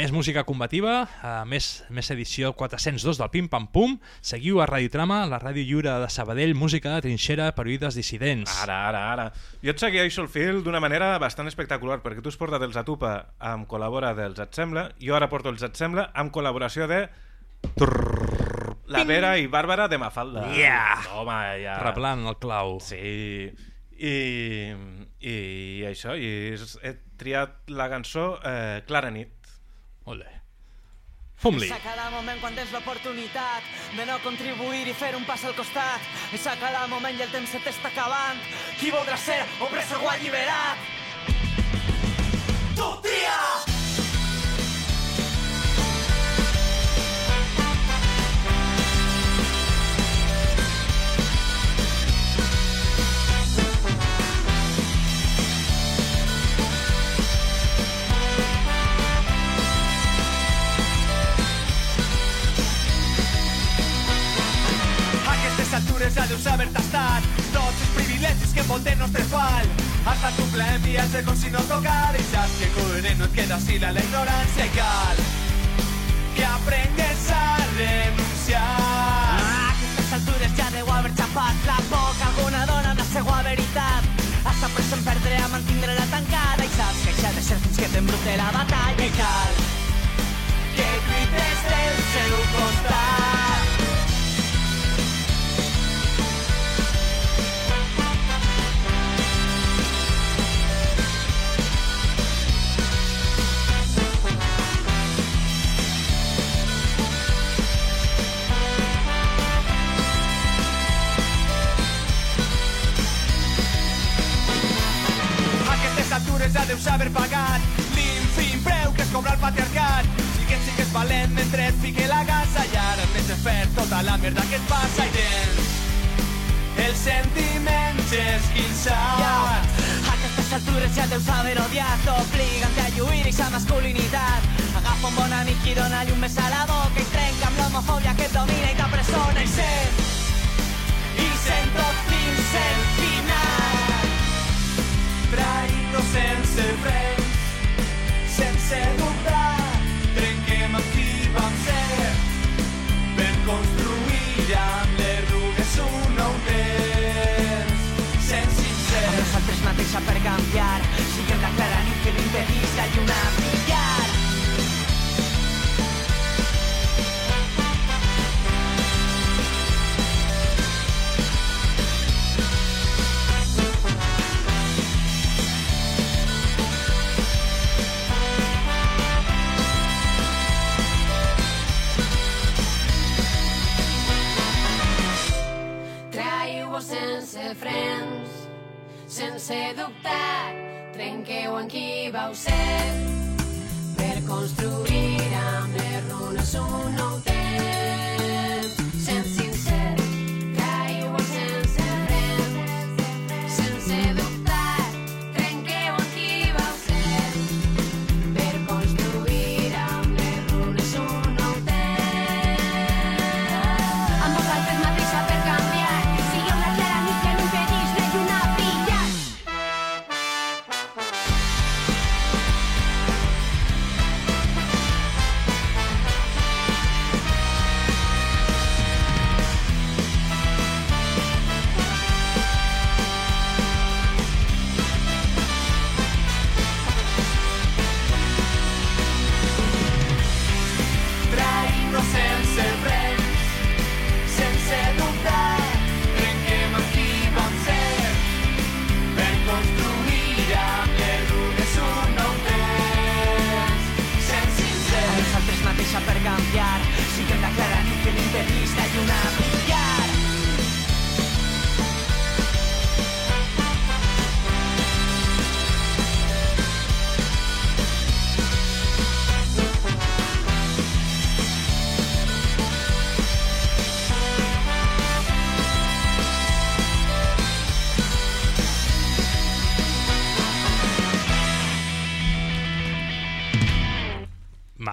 Més música combativa, eh, més, més edició 402 del Pim Pam Pum. Seguiu a Radio Trama, la ràdio lliure de Sabadell, música de trinxera per oïdes dissidents. Ara, ara, ara. Jo et segueixo el fil d'una manera bastant espectacular, perquè tu has portat els Atupa amb col·labora dels Et Sembla, jo ara porto els Et Sembla amb col·laboració de... La Vera i Bàrbara de Mafalda. Yeah! Home, ja... Reblant el clau. Sí. I, i això, i he triat la cançó eh, Clara nit. Ole. Fum-li. És a cada moment quan tens l'oportunitat de no contribuir i fer un pas al costat. És a cada moment i el temps se t'està acabant. Qui voldrà ser opressor o alliberat? Tu tria! Ja haver tastat tots que envolten nostre fall. Ha estat un plaer enviar-se com tocara i saps que coherent no et queda si la, ignorància i cal que aprengues a renunciar. A aquestes altures ja deu haver xapat la por que alguna dona amb la seua veritat. Has après en perdre a mantindre la tancada i saps que ha de ser fins que t'embrute la batalla i cal que lluites del seu costat. patriarcat. Sigues, sigues valent mentre et fique la gasa i ara més de fer tota la merda que et passa i tens el sentiment esquinçat. Yeah. A aquestes altures ja deu saber odiar, t'obliguen a lluir i sa masculinitat. Agafa un bon amic i dona llum més a la boca i trenca amb l'homofòbia que et domina i t'apressona i sent, i sent tot fins el final. Traïdo sense frens ser votar, trenquem amb qui vam ser, per construir amb les un nou temps, sent sincer. Amb nosaltres per canviar, ser dubtat, trenqueu en qui vau ser per construir amb les runes un nou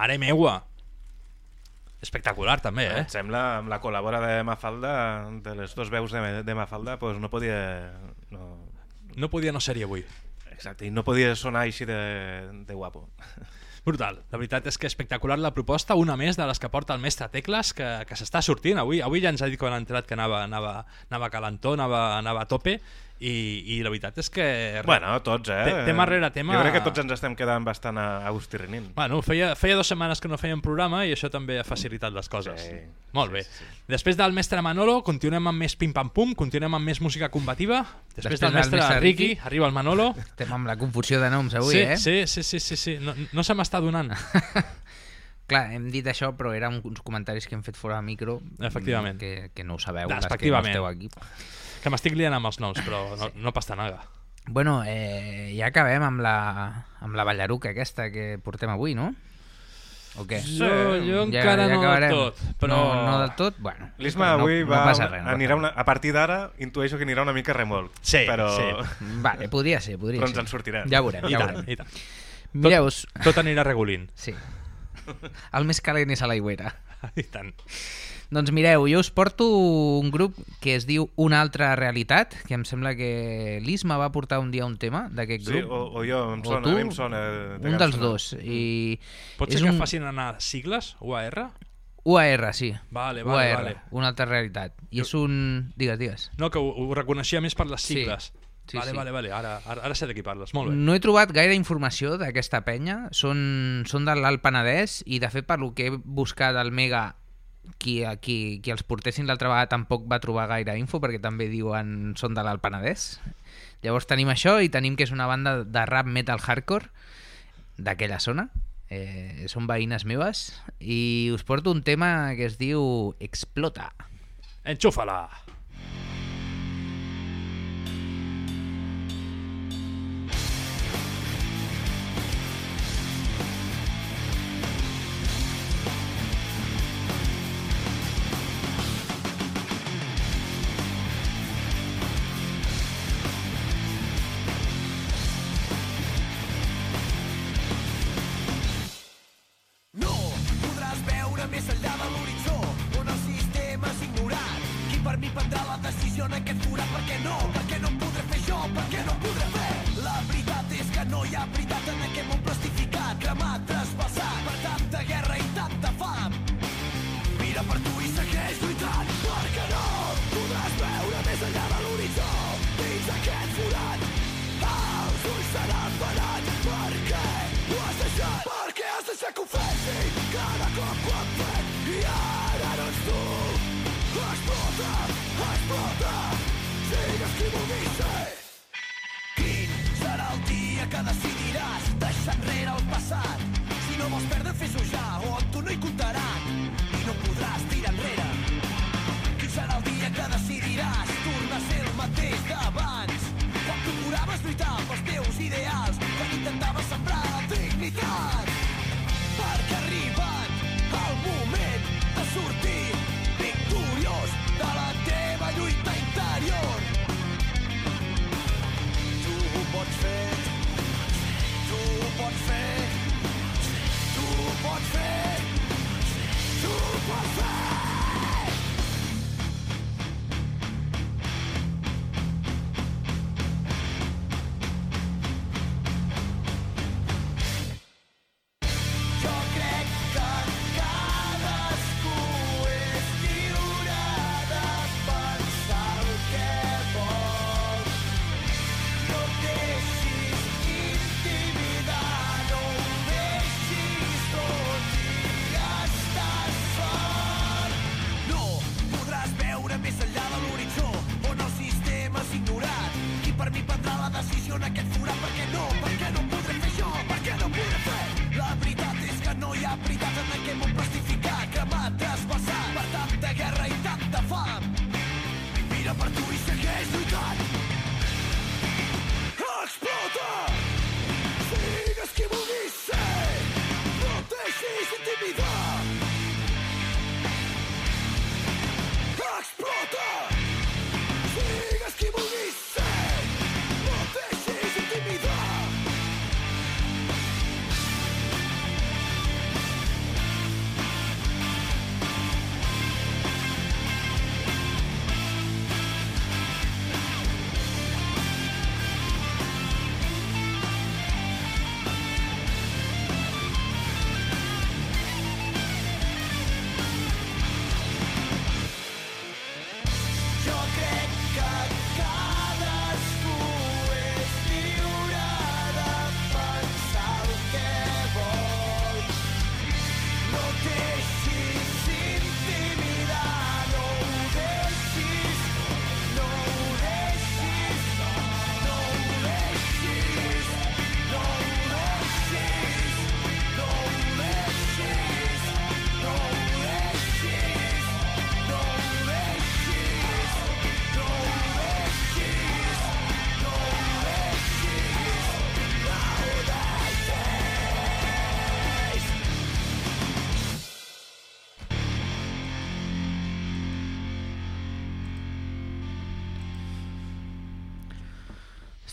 Mare meua! Espectacular, també, eh? Em sembla, amb la col·labora de Mafalda, de les dues veus de, de Mafalda, pues no podia... No... No podia no ser-hi avui. Exacte, i no podia sonar així de, de guapo. Brutal. La veritat és que espectacular la proposta, una més de les que porta el mestre Tecles, que, que s'està sortint avui. Avui ja ens ha dit quan ha entrat que anava, anava, anava calentó, anava, anava a tope, i, i la veritat és que... Bueno, tots, eh? Te- Tema rere tema... Jo crec que tots ens estem quedant bastant a, a gust i renint. Bueno, feia, feia dues setmanes que no fèiem programa i això també ha facilitat les coses. Sí, Molt bé. Després del mestre Manolo, continuem amb més pim-pam-pum, continuem amb més música combativa. Després, Després del del mestre, mestre Ricky, Ricky. arriba el Manolo. Estem amb la confusió de noms avui, sí, eh? Sí, sí, sí, sí, sí. No, no se m'està donant. Clar, hem dit això, però eren uns comentaris que hem fet fora de micro. Efectivament. Que, que no ho sabeu, les que no esteu aquí. Que m'estic liant amb els noms, però no, no passa nada. Bueno, eh, ja acabem amb la, amb la ballaruca aquesta que portem avui, no? O què? Jo- jo encara no del acabarem? tot, però- No, no del tot? Bueno. L'Isma no, avui no va, passa res, no anirà una, a partir d'ara intueixo que anirà una mica remolc. Sí, però... sí. Vale, podria ser, podria però ens ser. en sortirem. Ja veurem, I ja tant, veurem. i tant. Mireu, Tot, tot anirà regulint. Sí. El més calent és a l'aigüera. I tant. Doncs mireu, jo us porto un grup que es diu Una altra realitat, que em sembla que l'Isma va portar un dia un tema d'aquest Sí, grup. o- o jo, em O sona- tu, a mi em sona de Un dels dos. I Pot és ser que un... facin anar sigles, UAR? UAR, sí. Vale, vale, UAR, vale. una altra realitat. I és un... Digues, digues. No, que ho, ho reconeixia més per les Sí. sigles. Sí, vale, sí. vale, vale, ara, ara, ara sé de qui parles. Molt bé. No he trobat gaire informació d'aquesta penya. Són, són de l'Alt Penedès i, de fet, per lo que he buscat al Mega, qui, qui, qui els portessin l'altra vegada tampoc va trobar gaire info, perquè també diuen són de l'Alt Penedès. Llavors tenim això i tenim que és una banda de rap metal hardcore d'aquella zona. Eh, són veïnes meves i us porto un tema que es diu Explota. Enxúfala!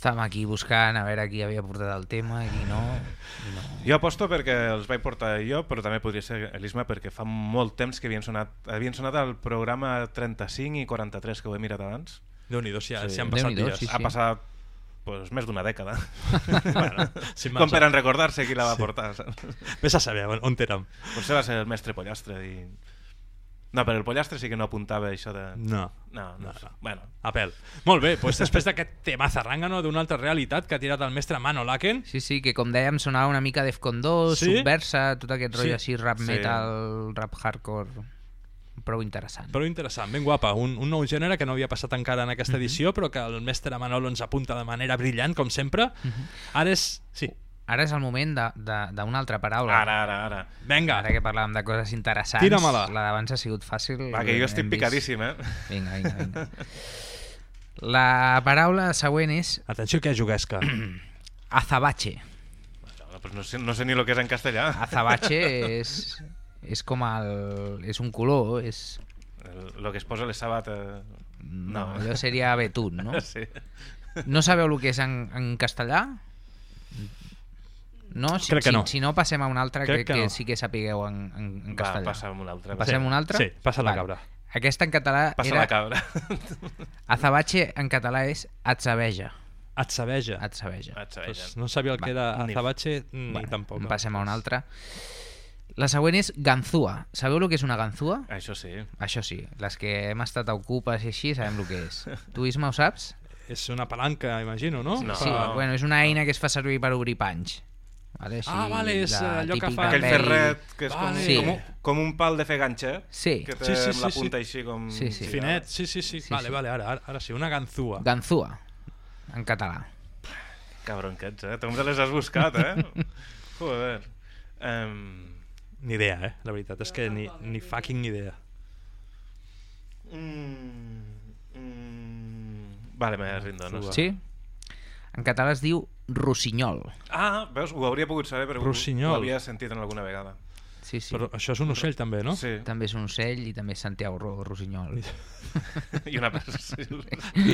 Estàvem aquí buscant a veure qui havia portat el tema i qui no. I no. Jo aposto perquè els vaig portar jo, però també podria ser l'Isma perquè fa molt temps que havien sonat, havien sonat al programa 35 i 43 que ho he mirat abans. Déu-n'hi-do, si, ha- si han passat dies. sí, Ha sí. passat pues, més d'una dècada. Bueno, Com per en recordar-se qui la va Sí. portar. saps? Vés a saber on érem. Potser va ser el mestre Pollastre. I... No, però el Pollastre sí que no apuntava això de... No. No, no, No, no. Bueno, A pèl. Molt bé, doncs després d'aquest tema zarrangano d'una altra realitat que ha tirat el mestre Mano Laken, Sí, sí, que com dèiem sonava una mica Defcon 2, Sí? Subversa, tot aquest rotllo Sí. així, rap Sí. metal, rap hardcore, prou interessant. però interessant, ben guapa. Un, un nou gènere que no havia passat encara en Mhm. aquesta edició, però que el mestre Manolo ens apunta de manera brillant, com sempre. Mhm. Ara és... Sí, Ara és el moment de- de- d'una altra paraula. ara, ara, ara. venga. Ara que parlàvem de coses interessants, Tira-me-la. la d'abans ha sigut fàcil. Va, que jo estic picadíssim, eh? Vinga, vinga, vinga. La paraula següent és Atenció que és juguesca. azabache. No, pues no, sé, no sé ni el que és en castellà. Azabache és, és com el... és un color, és... El, lo que es posa a les sabates... No, allò seria betún, no? Sí. No sabeu el que és en, en castellà? No? Si, Crec que si, no. si no, passem a un altre Crec que, que que no. sí que sapigueu en, en, en Va, castellà. passa'm un altre. Passem Sí. un altre? Sí, passa la cabra. Aquesta en català Passa era... la cabra. Azabache en català és atzabeja. Atzabeja. Atzabeja. Pues no sabia el que era Ni- azabache ni Bueno, tampoc. Passem a una altra. La següent és ganzúa. Sabeu el que és una ganzúa? Això sí. Això sí, les que hem estat a Ocupes i així sabem el que és. Tu, Isma, ho saps? És una palanca, imagino, no? No. Sí, bueno, és una eina que es fa servir per obrir panys. Vale? Així, Ah, vale, és la allò que fa- Aquell ferret que és com, Vale. Sí. com, un, com un pal de fer ganxa, Sí. que té Sí, sí, sí, la sí. punta així com... Sí, sí. Finet, sí, sí, sí. Sí, vale, sí. vale, ara, ara, ara sí, una ganzúa. Ganzúa, en català. Cabron que ets, eh? Com te les has buscat, eh? Joder. Um, Ni idea, eh? La veritat és que ni, ni fucking ni idea. mm, mm, vale, me rindo. No sé. Sí? En català es diu rossinyol. Ah, veus? Ho hauria pogut saber, però Rossinyol. ho havia sentit en alguna vegada. Sí, sí. Però això és un ocell també, no? Sí. També és un ocell i també és Santiago Ro Rossinyol. I una persona.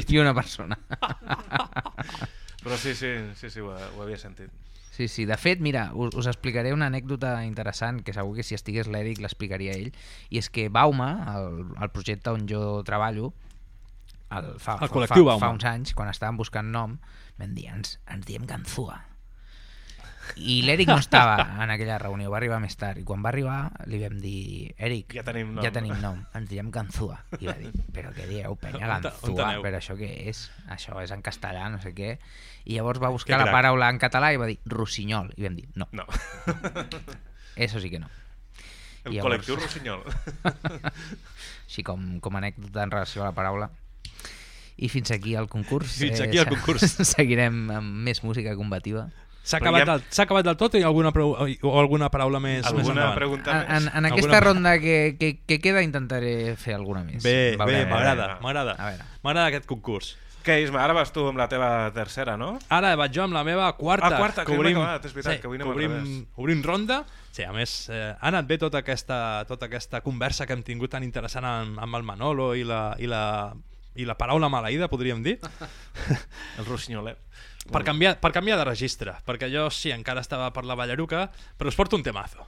I una persona. Però sí, sí, sí, sí ho, ho havia sentit. Sí, sí. De fet, mira, us, us explicaré una anècdota interessant que segur que si estigués l'Eric l'explicaria ell. I és que Bauma, el, el projecte on jo treballo, el, fa, El col·lectiu fa, Bauma. fa uns anys, quan estàvem buscant nom, vam dir, ens, ens diem Ganzúa. I l'Eric no estava en aquella reunió, va arribar més tard. I quan va arribar li vam dir, Eric, Ja tenim nom." ja tenim nom, ens diem Ganzúa. I va dir, però què dieu, penya Ganzúa, però això què és? Això és en castellà, no sé què. I llavors va buscar la paraula en català i va dir rossinyol. I vam dir, no, No. eso sí que no. El I col·lectiu Rossinyol. Així com, com anècdota en relació a la paraula. I fins aquí el concurs. Eh, Fins aquí el se- concurs. Seguirem amb més música combativa. S'ha acabat, ja- del, s'ha acabat del tot o hi ha alguna, o alguna paraula més, més Alguna endavant? pregunta En, en, més? en aquesta Alguna- ronda que, que, que queda intentaré fer alguna més. Bé, bé, m'agrada, m'agrada. M'agrada aquest concurs. Què, Isma, ara vas tu amb la teva tercera, no? Ara vaig jo amb la meva quarta. Ah, quarta, que acabat, és veritat, que avui anem obrim, obrim ronda. Sí, a més, eh, ha anat bé tota aquesta, tota aquesta conversa que hem tingut tan interessant amb, amb el Manolo i la, i la, i la paraula maleïda, podríem dir. El Rossinyolet. per, canviar, per canviar de registre, perquè jo sí, encara estava per la Ballaruca, però us porto un temazo.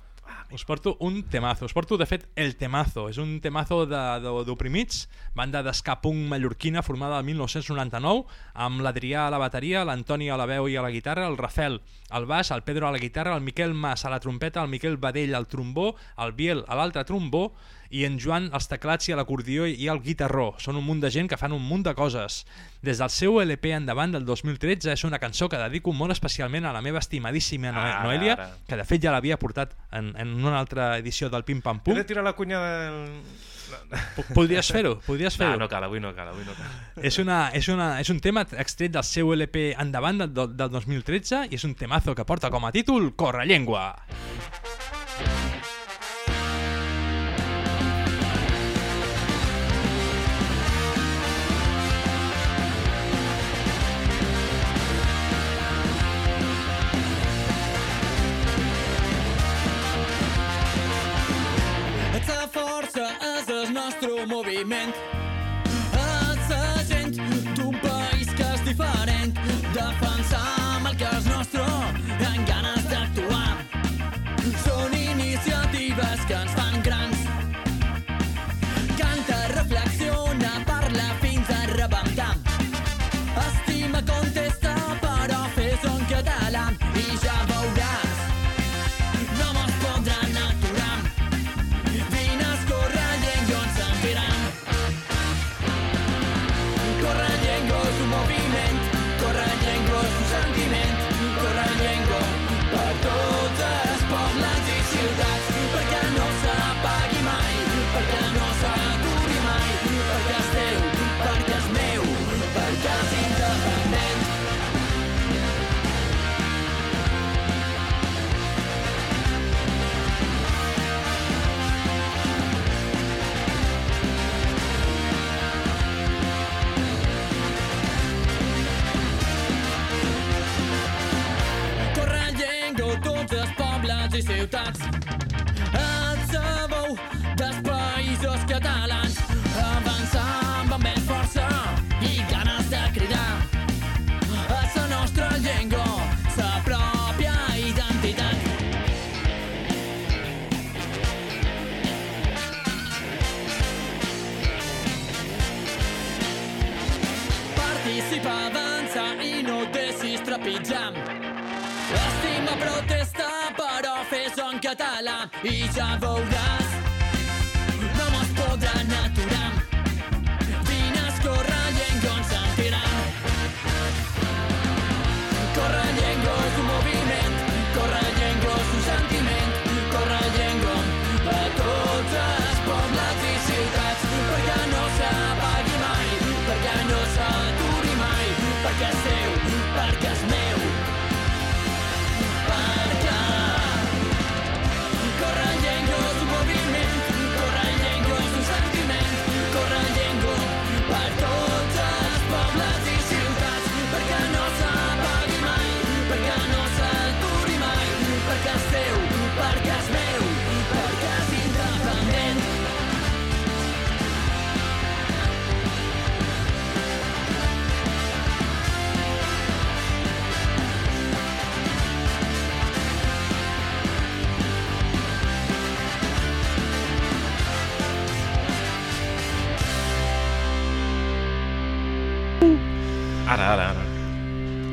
Us porto un temazo. Us porto, de fet, el temazo. És un temazo de- de- d'Oprimits, banda d'esca punk mallorquina formada el 1999, amb l'Adrià a la bateria, l'Antoni a la veu i a la guitarra, el Rafel al baix, el Pedro a la guitarra, el Miquel Mas a la trompeta, el Miquel Badell al trombó, el Biel a l'altre trombó i en Joan als teclats i a l'acordió i al guitarró. Són un munt de gent que fan un munt de coses. Des del seu LP endavant del 2013 és una cançó que dedico molt especialment a la meva estimadíssima Ara, Noelia, ara. que de fet ja l'havia portat en, en una altra edició del Pim Pam He Pum. de tirar la cunya del... P- Podries fer-ho, podries fer-ho. No, no cal, avui no cal, avui no cal. És, una, és, una, és un tema extret del seu LP endavant del, del, del 2013 i és un temazo que porta com a títol Correllengua. Ets nostre moviment. Gent d'un país que es diferent, defensam el que és nostre, i ja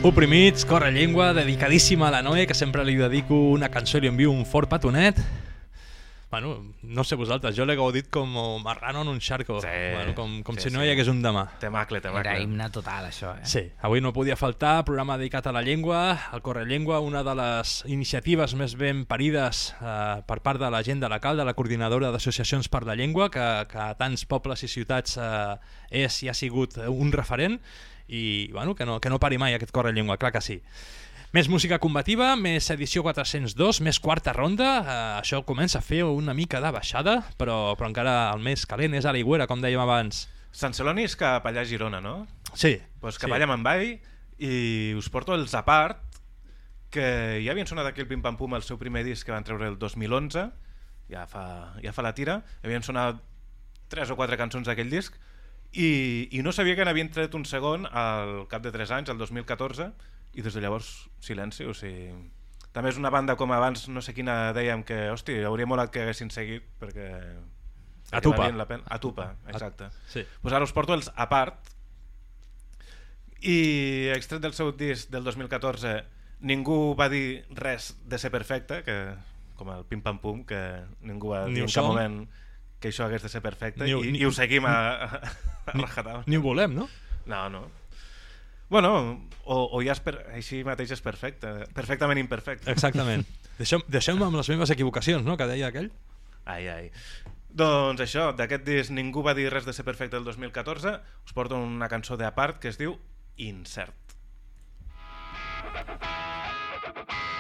Oprimits, corre llengua, dedicadíssima a la Noe, que sempre li dedico una cançó i li envio un fort petonet. Bueno, no sé vosaltres, jo l'he gaudit com marrano en un xarco, sí, bueno, com, com sí, si no sí. hi hagués un demà. Temacle, temacle. Era himne total, això, eh? Sí, avui no podia faltar, programa dedicat a la llengua, el Corre Llengua, una de les iniciatives més ben parides eh, per part de la gent de la CAL, de la Coordinadora d'Associacions per la Llengua, que, que a tants pobles i ciutats eh, és i ha sigut un referent, i bueno, que, no, que no pari mai aquest Corre Llengua, clar que sí. Més música combativa, més edició 402, més quarta ronda, eh, això comença a fer una mica de baixada, però, però encara el més calent és a l'Aigüera, com dèiem abans. Sant Celoni és cap allà a Girona, no? Sí. Pues cap sí. allà a Manbai i us porto els Apart, que ja havien sonat aquí el Pim Pam Pum el seu primer disc que van treure el 2011, ja fa, ja fa la tira, havien sonat tres o quatre cançons d'aquell disc, i, i no sabia que n'havien tret un segon al cap de 3 anys, el 2014, i des de llavors silenci, o sigui... També és una banda com abans, no sé quina dèiem que, hosti, hauria molat que haguessin seguit perquè... Atupa. valien La pena. Atupa, exacte. sí. Pues ara us porto els Apart i extret del seu disc del 2014 ningú va dir res de ser perfecte, que com el Pim Pam Pum, que ningú va dir en cap moment que això hagués de ser perfecte Ni i, ni- i ho seguim a, a, a Ni- rajatabla. ni ho volem, no? No, no. Bueno, o, o ja és per, així mateix és perfecte, perfectament imperfecte. Exactament. Deixeu- Deixeu-me amb les meves equivocacions, no?, que deia aquell. Ai, ai. Doncs això, d'aquest disc Ningú va dir res de ser perfecte el 2014, us porto una cançó de Apart que es diu Incert. Qual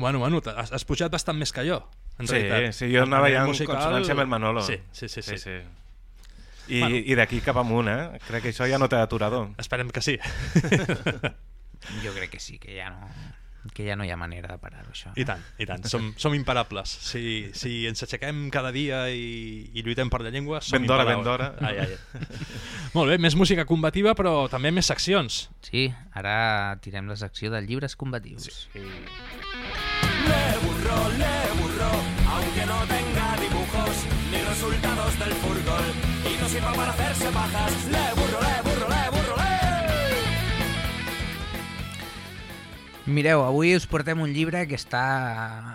Bueno, bueno, bueno, has, has pujat bastant més que jo, en Sí, realitat. sí, jo anava A ja en nivell consonància amb el Manolo. Sí, sí, sí. sí. Sí, sí. I, Bueno. i d'aquí cap amunt, eh? Crec que això ja no té aturador. Esperem que sí. Jo crec que sí, que ja no, que ja no hi ha manera de parar-ho, això. I tant, i tant. Som, som imparables. Si, si ens aixequem cada dia i, i lluitem per la llengua, som Ben d'hora, ben imparables. d'hora. Ai, ai. Molt bé, més música combativa, però també més seccions. Sí, ara tirem la secció de llibres combatius. Sí. Le burro, le burro, aunque no tenga dibujos ni resultados del furgol y no sirva para hacerse pajas. Le burro, le burro, le burro, le. Mireu, avui us portem un llibre que està,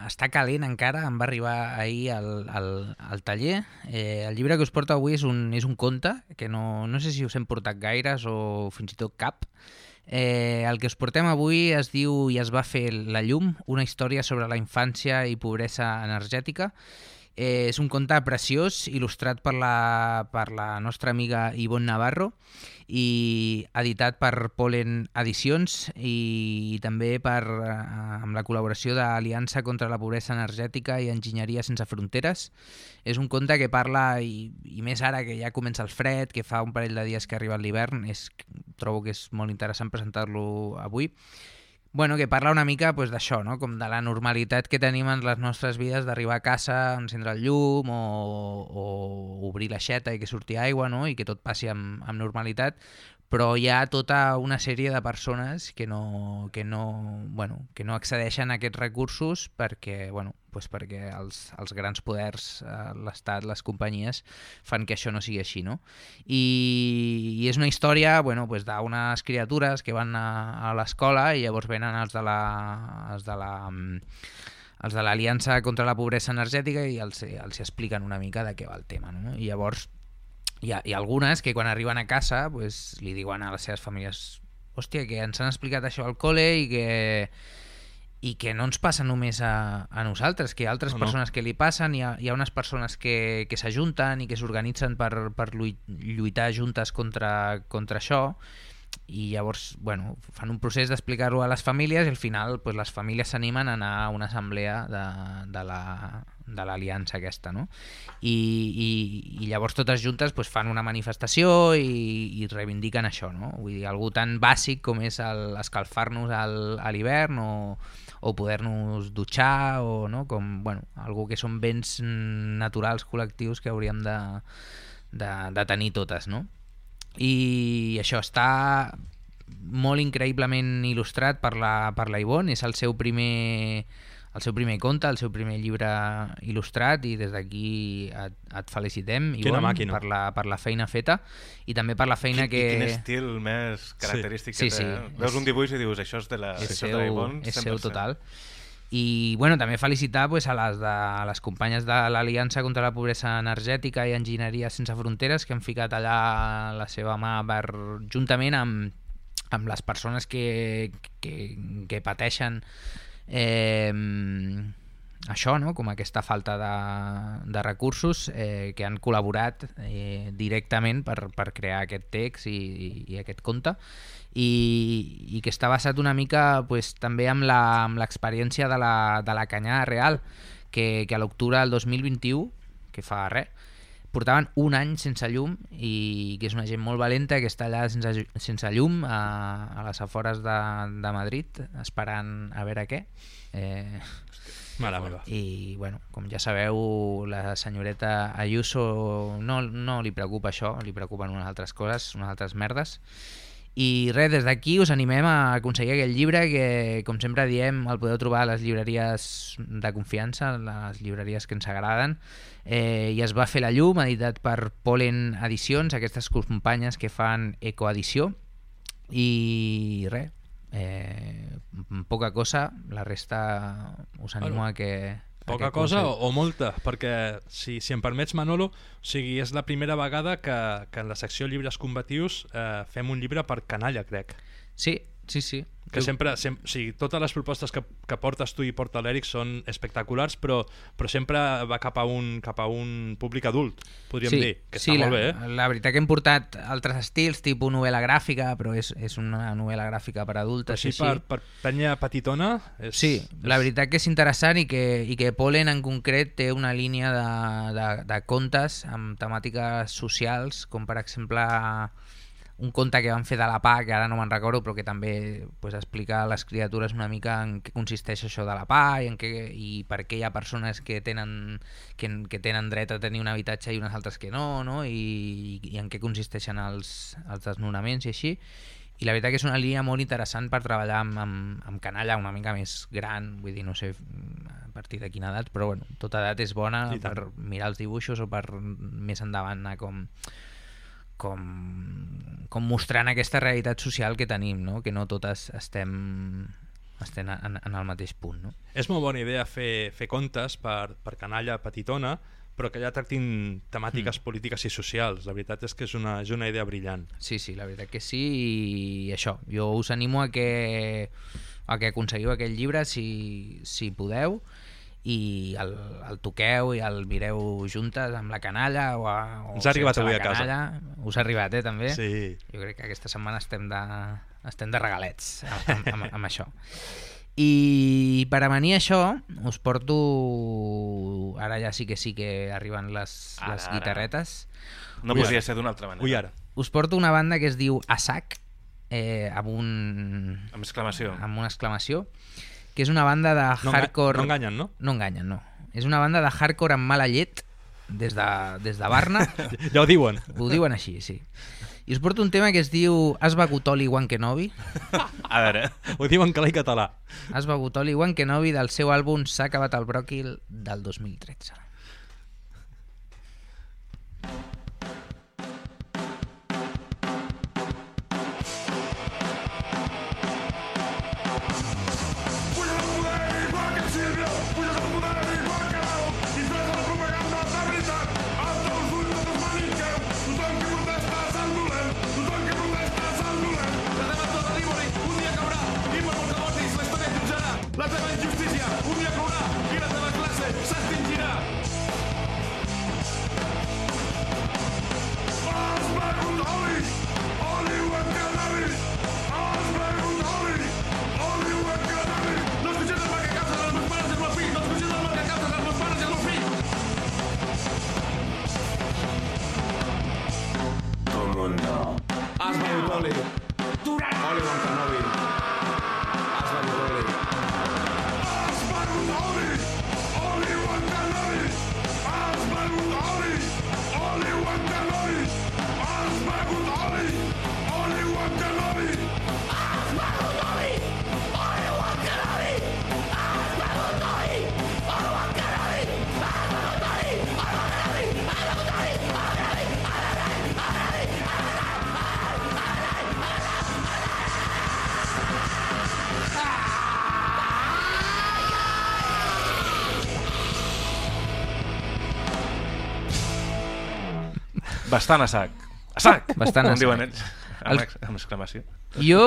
està calent encara, em va arribar ahir al, al, al taller. Eh, el llibre que us porto avui és un, és un conte, que no, no sé si us hem portat gaires o fins i tot cap. Eh, el que us portem avui es diu I es va fer la llum, una història sobre la infància i pobresa energètica. Eh, és un conte preciós, il·lustrat per la, per la nostra amiga Ivonne Navarro i editat per Polen Edicions i, i també per, eh, amb la col·laboració d'Aliança contra la Pobresa Energètica i Enginyeria Sense Fronteres. És un conte que parla, i, i més ara que ja comença el fred, que fa un parell de dies que ha arribat l'hivern, trobo que és molt interessant presentar-lo avui, bueno, que parla una mica pues, d'això, no? com de la normalitat que tenim en les nostres vides d'arribar a casa, encendre el llum o, o obrir l'aixeta i que surti aigua no? i que tot passi amb, amb normalitat, però hi ha tota una sèrie de persones que no, que no, bueno, que no accedeixen a aquests recursos perquè, bueno, pues perquè els, els grans poders, eh, l'Estat, les companyies, fan que això no sigui així. No? I, I és una història bueno, pues d'unes criatures que van a, a l'escola i llavors venen els de la... Els de la mm, els de l'Aliança contra la Pobresa Energètica i els, els expliquen una mica de què va el tema. No? I llavors hi ha, hi ha algunes que quan arriben a casa pues, li diuen a les seves famílies hòstia, que ens han explicat això al col·le i que, i que no ens passa només a, a nosaltres, que hi ha altres No, no, no. persones que li passen, hi ha, hi ha unes persones que, que s'ajunten i que s'organitzen per, per lui- lluitar juntes contra, contra això i llavors bueno, fan un procés d'explicar-ho a les famílies i al final pues, les famílies s'animen a anar a una assemblea de, de la de l'aliança aquesta, no? I, i, i llavors totes juntes pues, fan una manifestació i, i reivindiquen això, no? Vull dir, algú tan bàsic com és escalfar-nos al, a l'hivern o, o poder-nos dutxar o no? com, bueno, algú que són béns naturals col·lectius que hauríem de, de, de tenir totes, no? i això està molt increïblement il·lustrat per la, per la Ivonne, és el seu primer el seu primer conte, el seu primer llibre il·lustrat i des d'aquí et, et felicitem Ivonne, màquina. per la, per la feina feta i també per la feina I, que... I quin estil més característic Sí, que sí, té. sí. Veus És- un dibuix i dius, això és de la, és això seu, de Ivonne, és seu 100%. total i bueno, també felicitar pues, a, les de, a les companyes de l'Aliança contra la Pobresa Energètica i Enginyeria Sense Fronteres que han ficat allà la seva mà per, juntament amb, amb les persones que, que, que pateixen eh, això, no? com aquesta falta de, de recursos eh, que han col·laborat eh, directament per, per crear aquest text i, i, i aquest conte i, i que està basat una mica pues, també amb l'experiència de, la, de la canyada real que, que a l'octubre del 2021 que fa res portaven un any sense llum i que és una gent molt valenta que està allà sense, sense llum a, a les afores de, de Madrid esperant a veure què eh, Mare meva. i bueno, com ja sabeu la senyoreta Ayuso no, no li preocupa això li preocupen unes altres coses, unes altres merdes i res, des d'aquí us animem a aconseguir aquest llibre que, com sempre diem, el podeu trobar a les llibreries de confiança, les llibreries que ens agraden. Eh, I es va fer la llum, editat per Polen Edicions, aquestes companyes que fan ecoedició. I res, eh, poca cosa, la resta us animo a que... Poca cosa o, o molta, perquè si, si em permets Manolo, o sigui, és la primera vegada que, que en la secció llibres combatius eh, fem un llibre per canalla, crec. Sí, Sí, sí. Que sempre, sempre, o sigui, totes les propostes que, que portes tu i porta l'Eric són espectaculars, però, però sempre va cap a un, cap a un públic adult, podríem sí, dir, que sí, està molt la, bé, eh? La veritat que hem portat altres estils, tipus novel·la gràfica, però és, és una novel·la gràfica per adultes. així així. per, per penya petitona... És, Sí, la veritat que és interessant i que, i que Polen en concret té una línia de, de, de contes amb temàtiques socials, com per exemple un conte que van fer de la pa, que ara no me'n recordo, però que també pues, explica a les criatures una mica en què consisteix això de la pa i, en què, i per què hi ha persones que tenen, que, que tenen dret a tenir un habitatge i unes altres que no, no? I, i en què consisteixen els, els desnonaments i així i la veritat que és una línia molt interessant per treballar amb, amb, amb canalla una mica més gran, vull dir, no sé a partir de quina edat, però bueno, tota edat és bona per mirar els dibuixos o per més endavant anar com, com, com mostrant aquesta realitat social que tenim, no? que no totes estem, estem en, en el mateix punt. No? És molt bona idea fer, fer contes per, per canalla petitona, però que ja tractin temàtiques Mm. polítiques i socials. La veritat és que és una, és una idea brillant. Sí, sí, la veritat que sí i això, jo us animo a que, a que aconseguiu aquest llibre si, si podeu i el, el toqueu i el mireu juntes amb la canalla o, a, o Ens ha arribat avui la a casa. canalla. Us ha arribat, eh, també? Sí. Jo crec que aquesta setmana estem de, estem de regalets amb, amb, amb, amb això. I per a venir a això us porto ara ja sí que sí que arriben les, Ara, les ara. guitarretes No Us- podria ser d'una altra manera. Ui, ara. us porto una banda que es diu Asac eh, amb un Amb exclamació. amb una exclamació que és una banda de No hardcore no enganyen, no? no enganyen, no és una banda de hardcore amb mala llet des de, des de Barna Ja ho diuen. ho diuen així, sí i us porto un tema que es diu Has begut oli One Kenobi A veure, Ho diuen clar i català. Has begut oli One Kenobi del seu àlbum S'ha acabat el bròquil del 2013 bastant a sac. A sac! Bastant a Com diuen sac. ells. El- Amb, ex- amb exclamació. jo,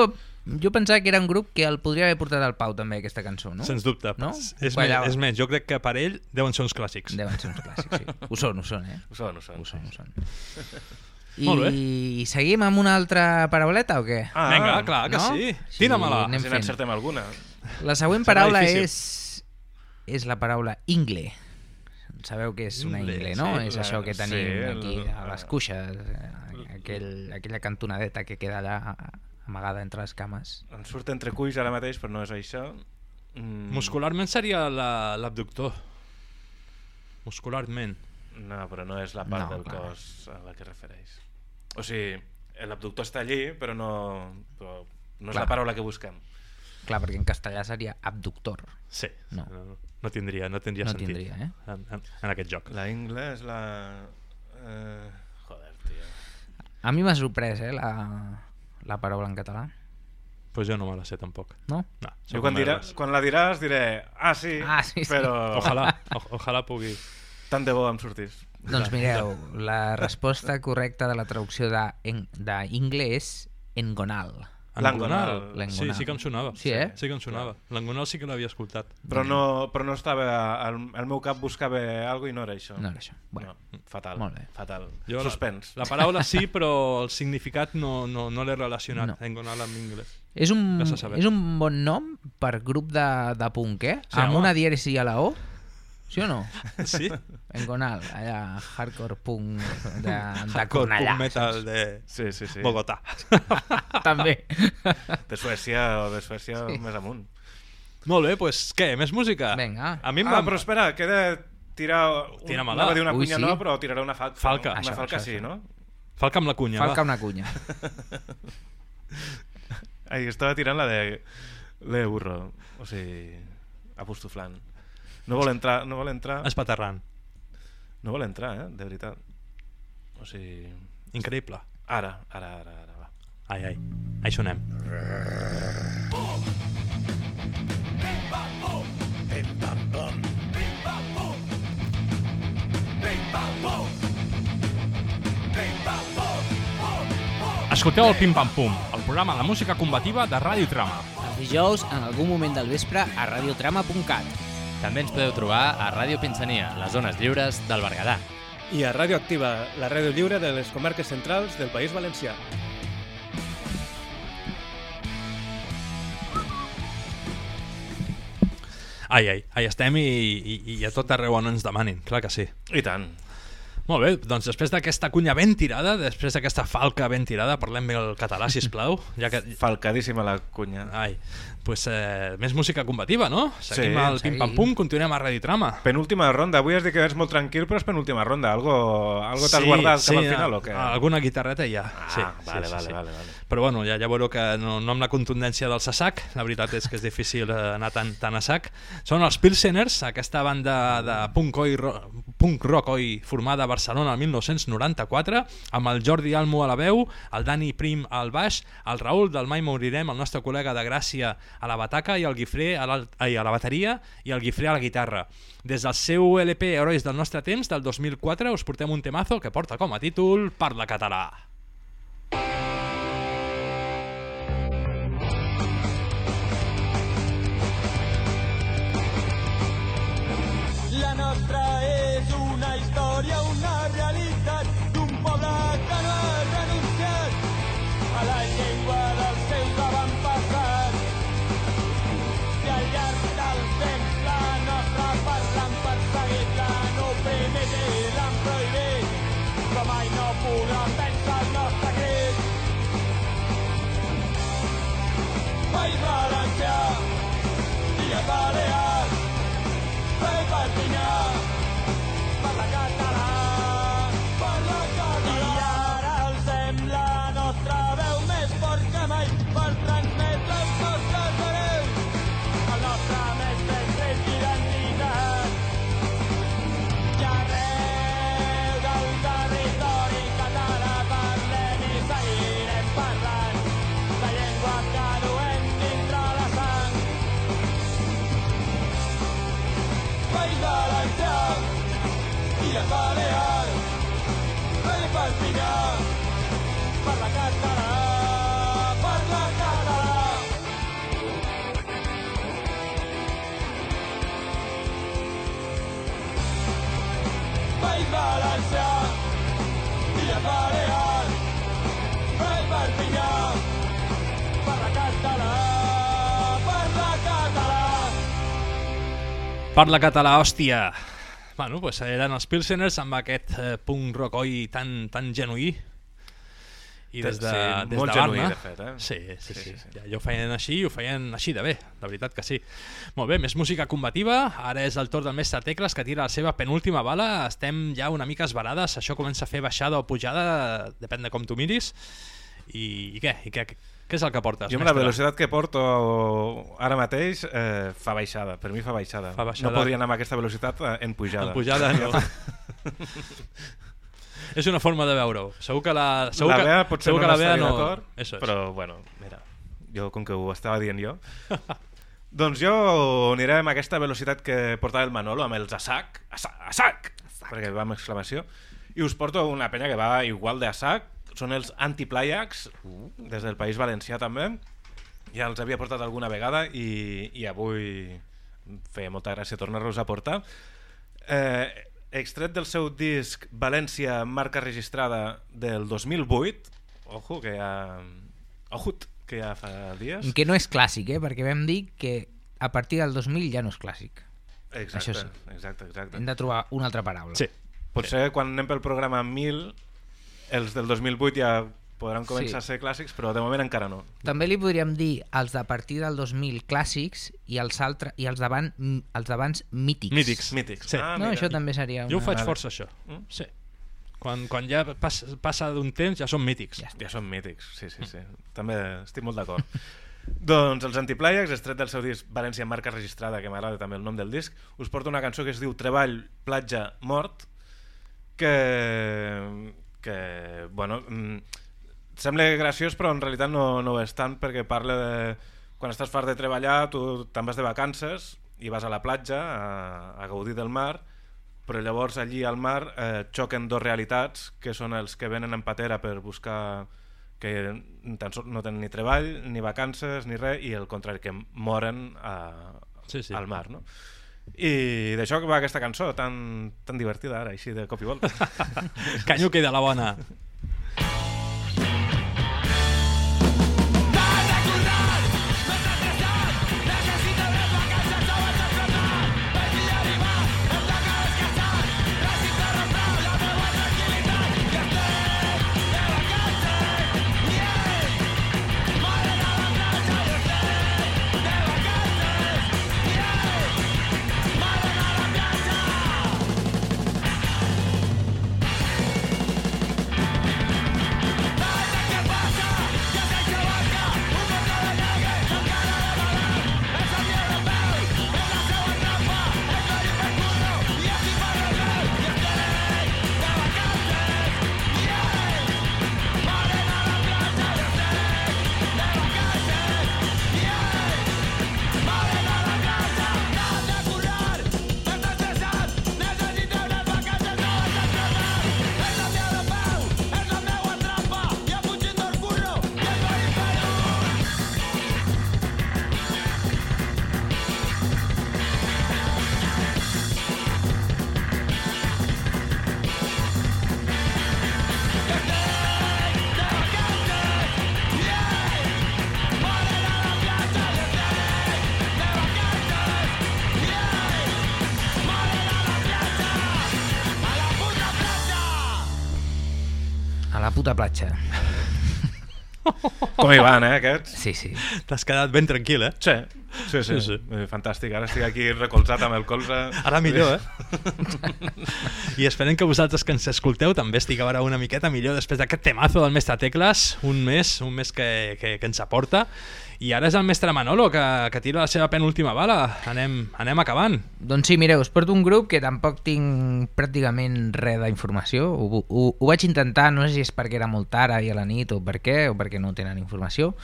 jo pensava que era un grup que el podria haver portat al Pau també aquesta cançó, no? Sens dubte. no? És, més, Ballava. és més, jo crec que per ell deuen ser uns clàssics. Deuen ser uns clàssics, sí. Ho són, ho són, eh? Ho són, ho són. Ho són, ho són. I... Molt bé. I seguim amb una altra parauleta o què? Ah, Vinga, clar que no? sí. Sí, Tira-me-la. Si n'encertem alguna. La següent Serà paraula difícil. és és la paraula ingle. Sabeu què és una Ingle, no? sí, és la- això que tenim sí, aquí el- a les cuixes, eh, aquell, aquella cantonadeta que queda allà amagada entre les cames. Em surt entre culls ara mateix, però no és això. Mm, Muscularment seria la- l'abductor. Muscularment. No, però no és la part No, del clar. cos a la que refereix. O sigui, l'abductor està allí, però no, però no és Clar. la paraula que busquem. Clar, perquè en castellà seria abductor. Sí. No. No, no tindria, no tindria No sentit tindria, eh? en, en, en aquest joc. La ingle és la... Eh... Joder, tio. A mi m'ha sorprès, eh, la, la paraula en català. Pues jo no me la sé tampoc. No? No, Jo quan, dirà, quan la diràs diré, ah sí, Ah, sí, sí. però... Ojalà, o, ojalà pugui. Tant de bo em sortís. Doncs mireu, la resposta correcta de la traducció d'ingle és engonal. Langonal. Sí, sí que em sonava. Sí, eh? Sí que em sonava. Langonal sí que l'havia escoltat. Però no, però no estava... Al, al meu cap buscava alguna i no era això. No era això. Bueno. No, fatal. Molt bé. Fatal. Jo Suspens. La, la paraula sí, però el significat no, no, no l'he relacionat No. Engonal amb anglès. És un, és un bon nom per grup de, de punk, eh? Sí, amb home. una dièresi a la O. Sí o no? Sí. Engonal, allà, hardcore punk de, de Hardcore Cornellà. punk metal de Sí, sí, sí. Bogotà. També. De Suècia o de Suècia Sí. més amunt. Molt bé, doncs què? Més música? Vinga. A mi em Ah, va... però espera, queda tirar... Un, Tira-me-la. anava a dir una Ui, cunya sí? no, però tiraré una falca. Falca. Una Això, falca això, sí, això. no? Falca amb la cunya, Falca va. una cunya. Ai, estava tirant la de... La de burro. O sigui, apostoflant. No vol entrar... No vol entrar... Espaterrant. No vol entrar, eh? De veritat. O sigui... Increïble. Ara, ara, ara, ara, va. Ai, ai. Ahí sonem. Escolteu el Pim Pam Pum, el programa de música combativa de Ràdio Trama. Els dijous, en algun moment del vespre, a radiotrama.cat. També ens podeu trobar a Ràdio Pinsania, les zones lliures del Berguedà. I a Ràdio Activa, la ràdio lliure de les comarques centrals del País Valencià. Ai, ai, ai estem i, i, i a tot arreu on ens demanin, clar que sí. I tant. Molt bé, doncs després d'aquesta cunya ben tirada, després d'aquesta falca ben tirada, parlem bé el català, si plau. Ja que... Falcadíssima la cunya. Ai, pues, eh, més música combativa, no? Seguim Sí, sí. pim-pam-pum, continuem a Raditrama. Penúltima ronda. Avui has dit que ets molt tranquil, però és penúltima ronda. Algo, algo t'has guardat cap al final o què? Alguna guitarreta hi ha. Ah, sí, vale, sí, sí, vale, sí. vale, vale. Però bueno, ja, ja veureu que no, no amb la contundència del Sasac, la veritat és que és difícil eh, anar tan, tan a sac. Són els Pilseners, aquesta banda de punk, oi, ro, punk rock oi, formada a Barcelona el 1994, amb el Jordi Almo a la veu, el Dani Prim al baix, el Raül del Mai Morirem, el nostre col·lega de Gràcia a la bataca i el Guifré a, la, ai, a la bateria i el Guifré a la guitarra. Des del seu LP Herois del nostre temps, del 2004, us portem un temazo que porta com a títol Parla català. Mai no podran vèncer el nostre crit. País Illes Balears, Rei Perpinyà, parla català, parla català. Català, hòstia! Bueno, pues eren els Pilseners amb aquest eh, rock oi tan, tan genuí. I des de, Sí, des molt de genuí, de fet, eh? sí, sí, sí, Sí, sí, sí. Ja, ja ho feien així i ho feien així de bé, la veritat que sí. Molt bé, més música combativa, ara és el torn del mestre Tecles que tira la seva penúltima bala, estem ja una mica esbarades, això comença a fer baixada o pujada, depèn de com tu miris, i, i què? I què, què és el que portes, Jo amb la velocitat que porto ara mateix eh, fa baixada, per mi fa baixada. Fa baixada. No podria anar amb aquesta velocitat eh, en pujada. En pujada no. és una forma de veure-ho. Segur que la... Segur la que, Bea potser segur no que la Bea no... d'acord, Eso és. però bueno, mira, jo com que ho estava dient jo... doncs jo aniré amb aquesta velocitat que portava el Manolo, amb els Asac, Asac, Asac, perquè va amb exclamació, i us porto una penya que va igual de Asac són els Antiplaiacs, des del País Valencià també. Ja els havia portat alguna vegada i, i avui feia molta gràcia tornar-los a portar. Eh, extret del seu disc València, marca registrada del 2008, ojo, que ja... Ojut, que ja fa dies. Que no és clàssic, eh? perquè vam dir que a partir del 2000 ja no és clàssic. Exacte, Això sí. exacte, exacte. Hem de trobar una altra paraula. Sí. Potser quan anem pel programa 1000, els del 2008 ja podran començar Sí. a ser clàssics, però de moment encara no. També li podríem dir els de a partir del 2000 clàssics i els, altre, i els, davant, els d'abans mítics. Mítics. Mítics. Sí. Ah, no, mira. això també seria una... Jo ho faig força, això. Mm? Sí. Quan, quan ja pas, passa d'un temps ja són mítics. Ja Ja són mítics, sí, sí, sí. També estic molt d'acord. doncs els Antiplaiacs, extret del seu disc València marca registrada, que m'agrada també el nom del disc, us porto una cançó que es diu Treball, platja, mort, que, que bueno, mm, sembla graciós però en realitat no, no ho és tant perquè parla de quan estàs fart de treballar tu te'n vas de vacances i vas a la platja a, a gaudir del mar però llavors allí al mar eh, xoquen dos realitats que són els que venen en patera per buscar que tan no tenen ni treball, ni vacances, ni res, i el contrari, que moren a, Sí, sí. al mar, no? I d'això va aquesta cançó, tan, tan divertida ara, així de cop i volta. Canyo queda la bona. Puta platja. Com hi van, eh, aquests? Sí, sí. T'has quedat ben tranquil, eh? Sí, sí, sí. Sí, sí. Fantàstic, ara estic aquí recolzat amb el colze. Ara millor, eh? I esperem que vosaltres que ens escolteu també estigueu ara una miqueta millor després d'aquest temazo del mestre Tecles, un mes, un mes que, que, que ens aporta. I ara és el mestre Manolo que, que tira la seva penúltima bala. Anem, anem acabant. Doncs sí, mireu, us porto un grup que tampoc tinc pràcticament res d'informació. Ho, ho, ho vaig intentar, no sé si és perquè era molt tard ahir a la nit o per què, o perquè no tenen informació.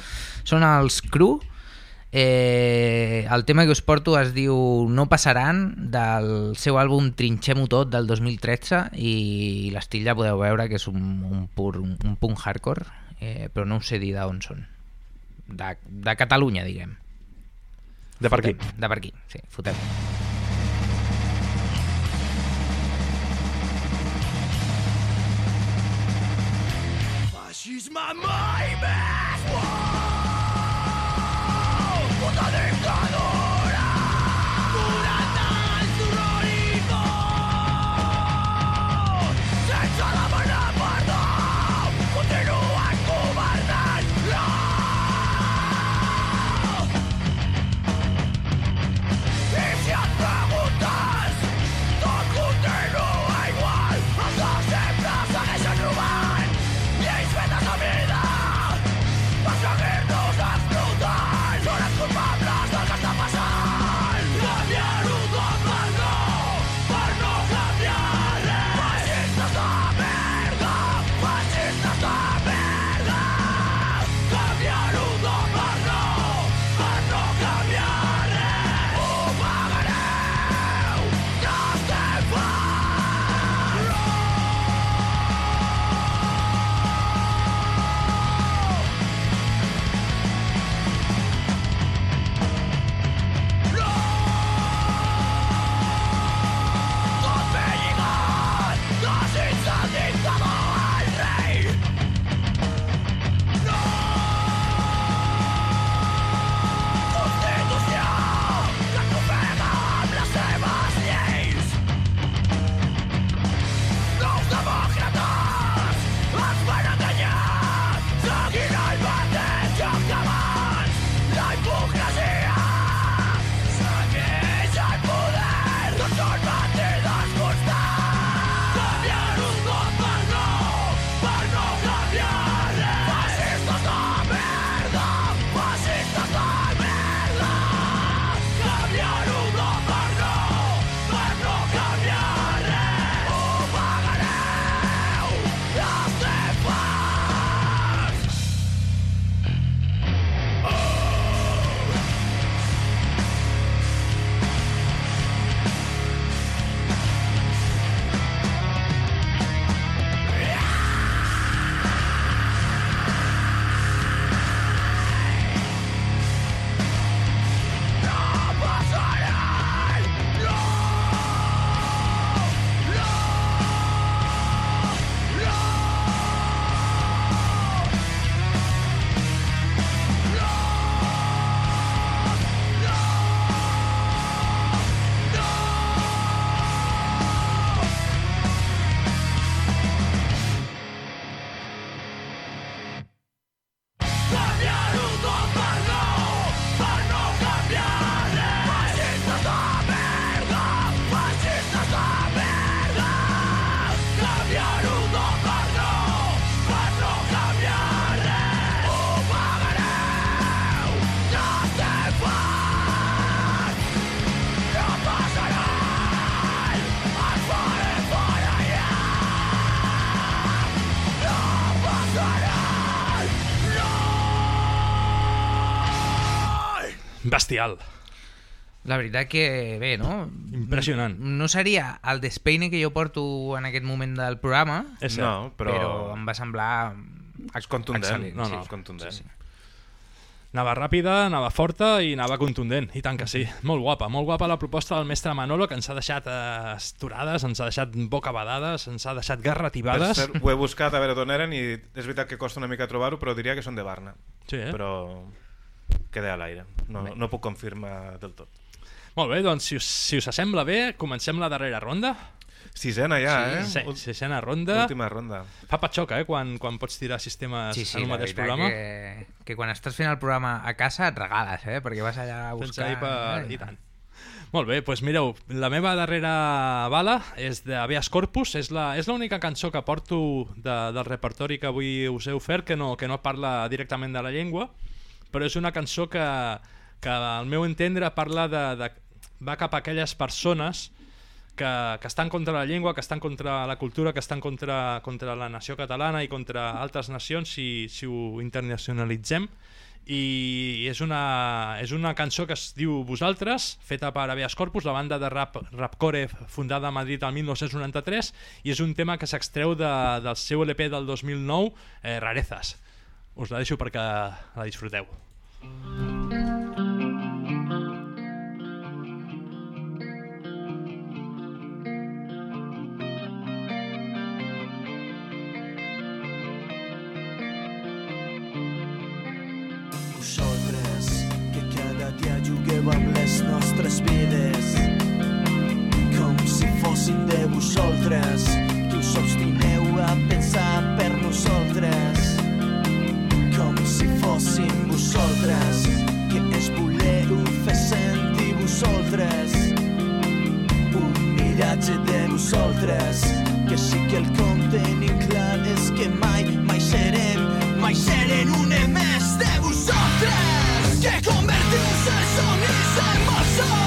Són els Cru. Eh, el tema que us porto es diu No passaran, del seu àlbum Trinxem-ho tot, del 2013, i l'estil ja podeu veure que és un, un, pur, un punt hardcore, eh, però no us sé dir d'on són. De, de Catalunya, diguem. De per aquí. Fotem, de per aquí, sí, fotem. Fascisme mai més Bestial. La veritat que bé, no? Impressionant. No seria el despeine que jo porto en aquest moment del programa, És cert. No, però- però em va semblar contundent. excel·lent. No, sí. no, és contundent. Sí, sí. Anava ràpida, anava forta i anava contundent, i tant que sí. Molt guapa, molt guapa la proposta del mestre Manolo, que ens ha deixat eh, esturades, ens ha deixat bocabadades, ens ha deixat Per garrativades. cert, ho he buscat a veure d'on eren i és veritat que costa una mica trobar-ho, però diria que són de Barna. Sí, eh? Però queda a l'aire. No, Bé. no puc confirmar del tot. Molt bé, doncs si us, si us sembla bé, comencem la darrera ronda. Sisena ja, sí, eh? Sí, sisena ronda. Última ronda. Fa patxoca, eh, quan, quan pots tirar sistemes Sí, sí, en un mateix programa. que, que quan estàs fent el programa a casa et regales, eh? Perquè vas allà a Tens buscar... per... eh? I tant. Molt bé, doncs mireu, la meva darrera bala és de Habeas Corpus, és la- és l'única cançó que porto de, del repertori que avui us he ofert que no, que no parla directament de la llengua, però és una cançó que, que al meu entendre parla de, de, va cap a aquelles persones que, que estan contra la llengua, que estan contra la cultura, que estan contra, contra la nació catalana i contra altres nacions si, si ho internacionalitzem i és una, és una cançó que es diu Vosaltres, feta per Habeas Corpus, la banda de rap rapcore fundada a Madrid el 1993 i és un tema que s'extreu de, del seu LP del 2009, eh, Rarezas. Us la deixo perquè la disfruteu. Vosaltres, que cada dia jugueu amb les nostres vides com si fossin de vosaltres que us obstineu a pensar per nosaltres si fossin vosaltres. Que ens voleu fer sentir vosaltres. Un miratge de vosaltres. Que sí que el com tenim clar és que mai, mai serem mai serem un emès de vosaltres. Que convertiu els somnis en malsons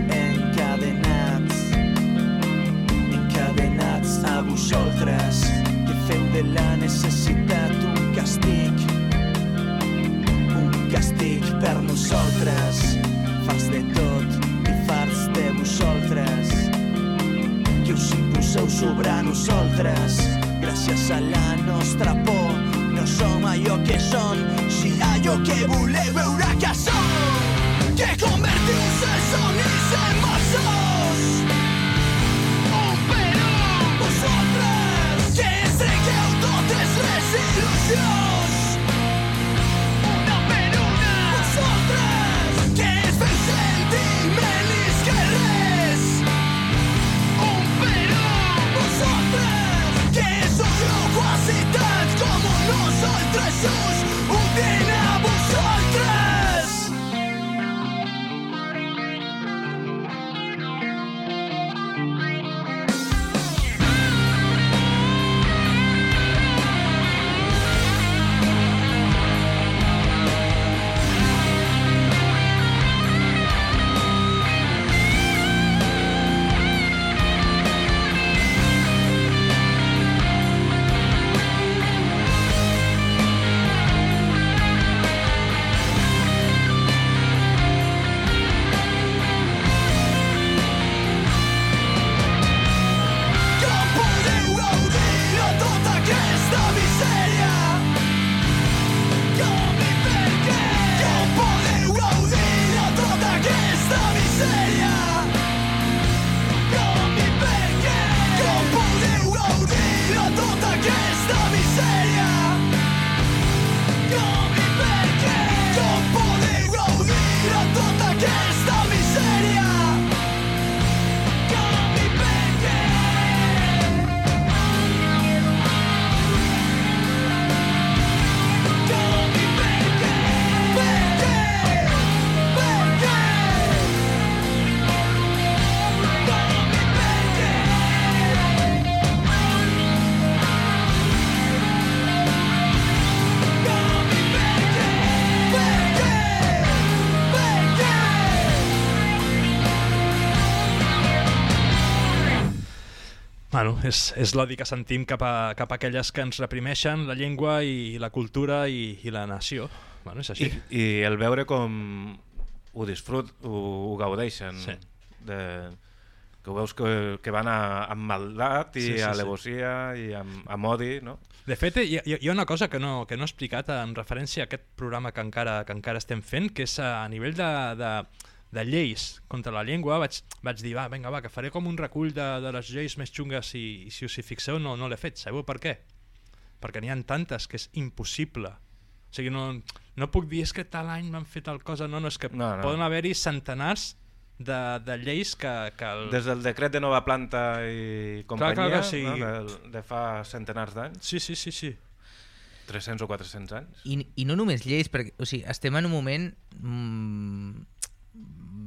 Bueno, és, és l'odi que sentim cap a, cap a aquelles que ens reprimeixen la llengua i la cultura i, i la nació. Bueno, és així. I, I el veure com ho disfrut, ho, ho gaudeixen. Sí. De, que ho veus que, que van a, amb maldat i Sí, sí, sí. alevosia i amb, amb odi, no? De fet, hi ha, hi ha una cosa que no, que no he explicat en referència a aquest programa que encara, que encara estem fent, que és a nivell de, de, de lleis contra la llengua, vaig, vaig dir, va, vinga, va, que faré com un recull de, de les lleis més xungues i, i si us hi fixeu no, no l'he fet. Sabeu per què? Perquè n'hi ha tantes que és impossible. O sigui, no, no puc dir és que tal any van fer tal cosa, no, no, és que No, no. poden haver-hi centenars de, de lleis que, que el... Des del decret de nova planta i companyia, clar, que sí. no? de, de fa centenars d'anys. Sí, sí, sí, sí. 300 o 400 anys. I, I no només lleis, perquè o sigui, estem en un moment mm,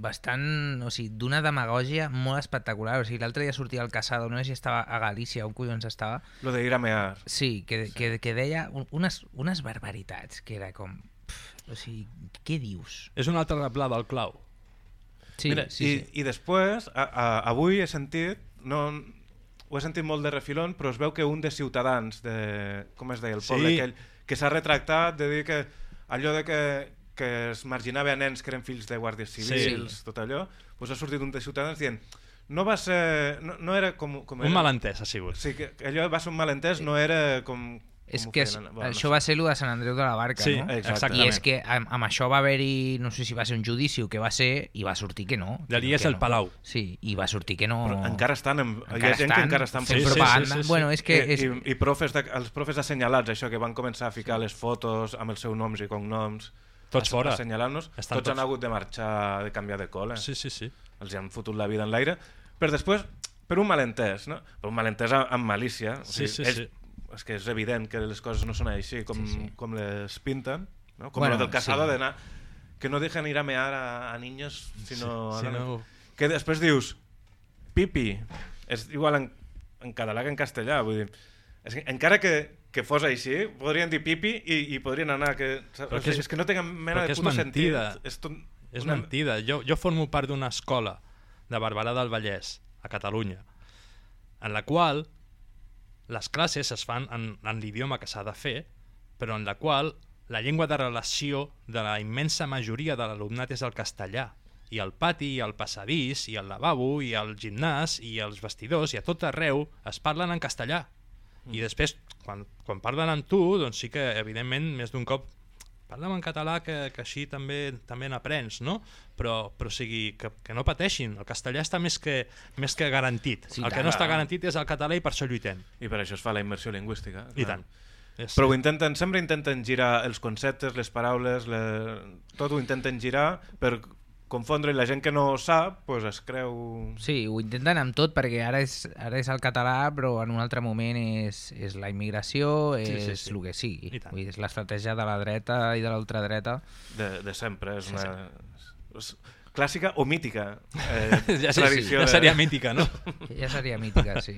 bastant, o sigui, d'una demagògia molt espectacular. O sigui, l'altre dia sortia al Casado, no sé si estava a Galícia, on collons estava. Lo de ir a mear. Sí, que, que, que deia un- unes, unes barbaritats, que era com... Pff, o sigui, què dius? És un altre replà del clau. Sí, Mira, sí, i, sí. I després, a, a, avui he sentit, no, ho he sentit molt de refilón, però es veu que un de Ciutadans, de, com es deia, el poble Sí. aquell, que s'ha retractat de dir que allò de que, que es marginava a nens que eren fills de guàrdies civils, Sí. tot allò, doncs ha sortit un de Ciutadans dient no va ser... No, no era com... com Un era. malentès ha sigut. Sí, que que allò va ser un malentès, no era com... És que feien, bueno, això no va ser el de Sant Andreu de la Barca, Sí, no? exactament. I és que amb, amb això va haver-hi, no sé si va ser un judici o què va ser, i va sortir que no. D'allí que és el no. Palau. Sí, i va sortir que no... Però encara estan, en, hi Encara ha gent que estan encara estan fent propaganda. Bueno, és que... I, És... i, i profes de, els profes assenyalats, això, que van començar a ficar les fotos amb els seus noms i cognoms, Tots fora. assenyalant-nos, Estan tots, han tots. hagut de marxar, de canviar de col·le. Sí, sí, sí. Els hi han fotut la vida en l'aire. Per després, per un malentès, no? Per un malentès amb, malícia. O Sí, sigui, sí, és, sí. És que és evident que les coses no són així com, Sí, sí. com les pinten, no? Com Bueno, bueno, del casado sí. d'anar... Que no dejen ir a mear a, a niños, sinó... Sí, si no- Que després dius, pipi, és igual en, en català que en castellà, vull dir, és que, encara que, que fos així, podrien dir pipi i, i podrien anar... Que, Però o sigui, és, que no tenen mena de és puto mentida. sentit. És, tot, És una- mentida. Jo, jo formo part d'una escola de Barberà del Vallès, a Catalunya, en la qual les classes es fan en, en l'idioma que s'ha de fer, però en la qual la llengua de relació de la immensa majoria de l'alumnat és el castellà. I al pati, i al passadís, i al lavabo, i al gimnàs, i als vestidors, i a tot arreu es parlen en castellà. I després, quan, quan parlen amb tu, doncs sí que, evidentment, més d'un cop parlem en català que, que així també també n'aprens, no? Però, però o sigui, que, que no pateixin, el castellà està més que, més que garantit. Sí, el que no està garantit és el català i per això lluitem. I per això es fa la immersió lingüística. I clar. tant. És- Però ho intenten, sempre intenten girar els conceptes, les paraules, le... tot ho intenten girar per confondre i la gent que no sap pues es creu... Sí, ho intenten amb tot perquè ara és, ara és el català però en un altre moment és, és la immigració, és Sí, sí, sí, sí, sí. el que sigui. Vull dir, és l'estratègia de la dreta i de l'ultradreta. De, de sempre, és Sí, una... És clàssica o mítica eh, ja, sí, sí, ja de- seria mítica, no? Ja seria mítica, sí.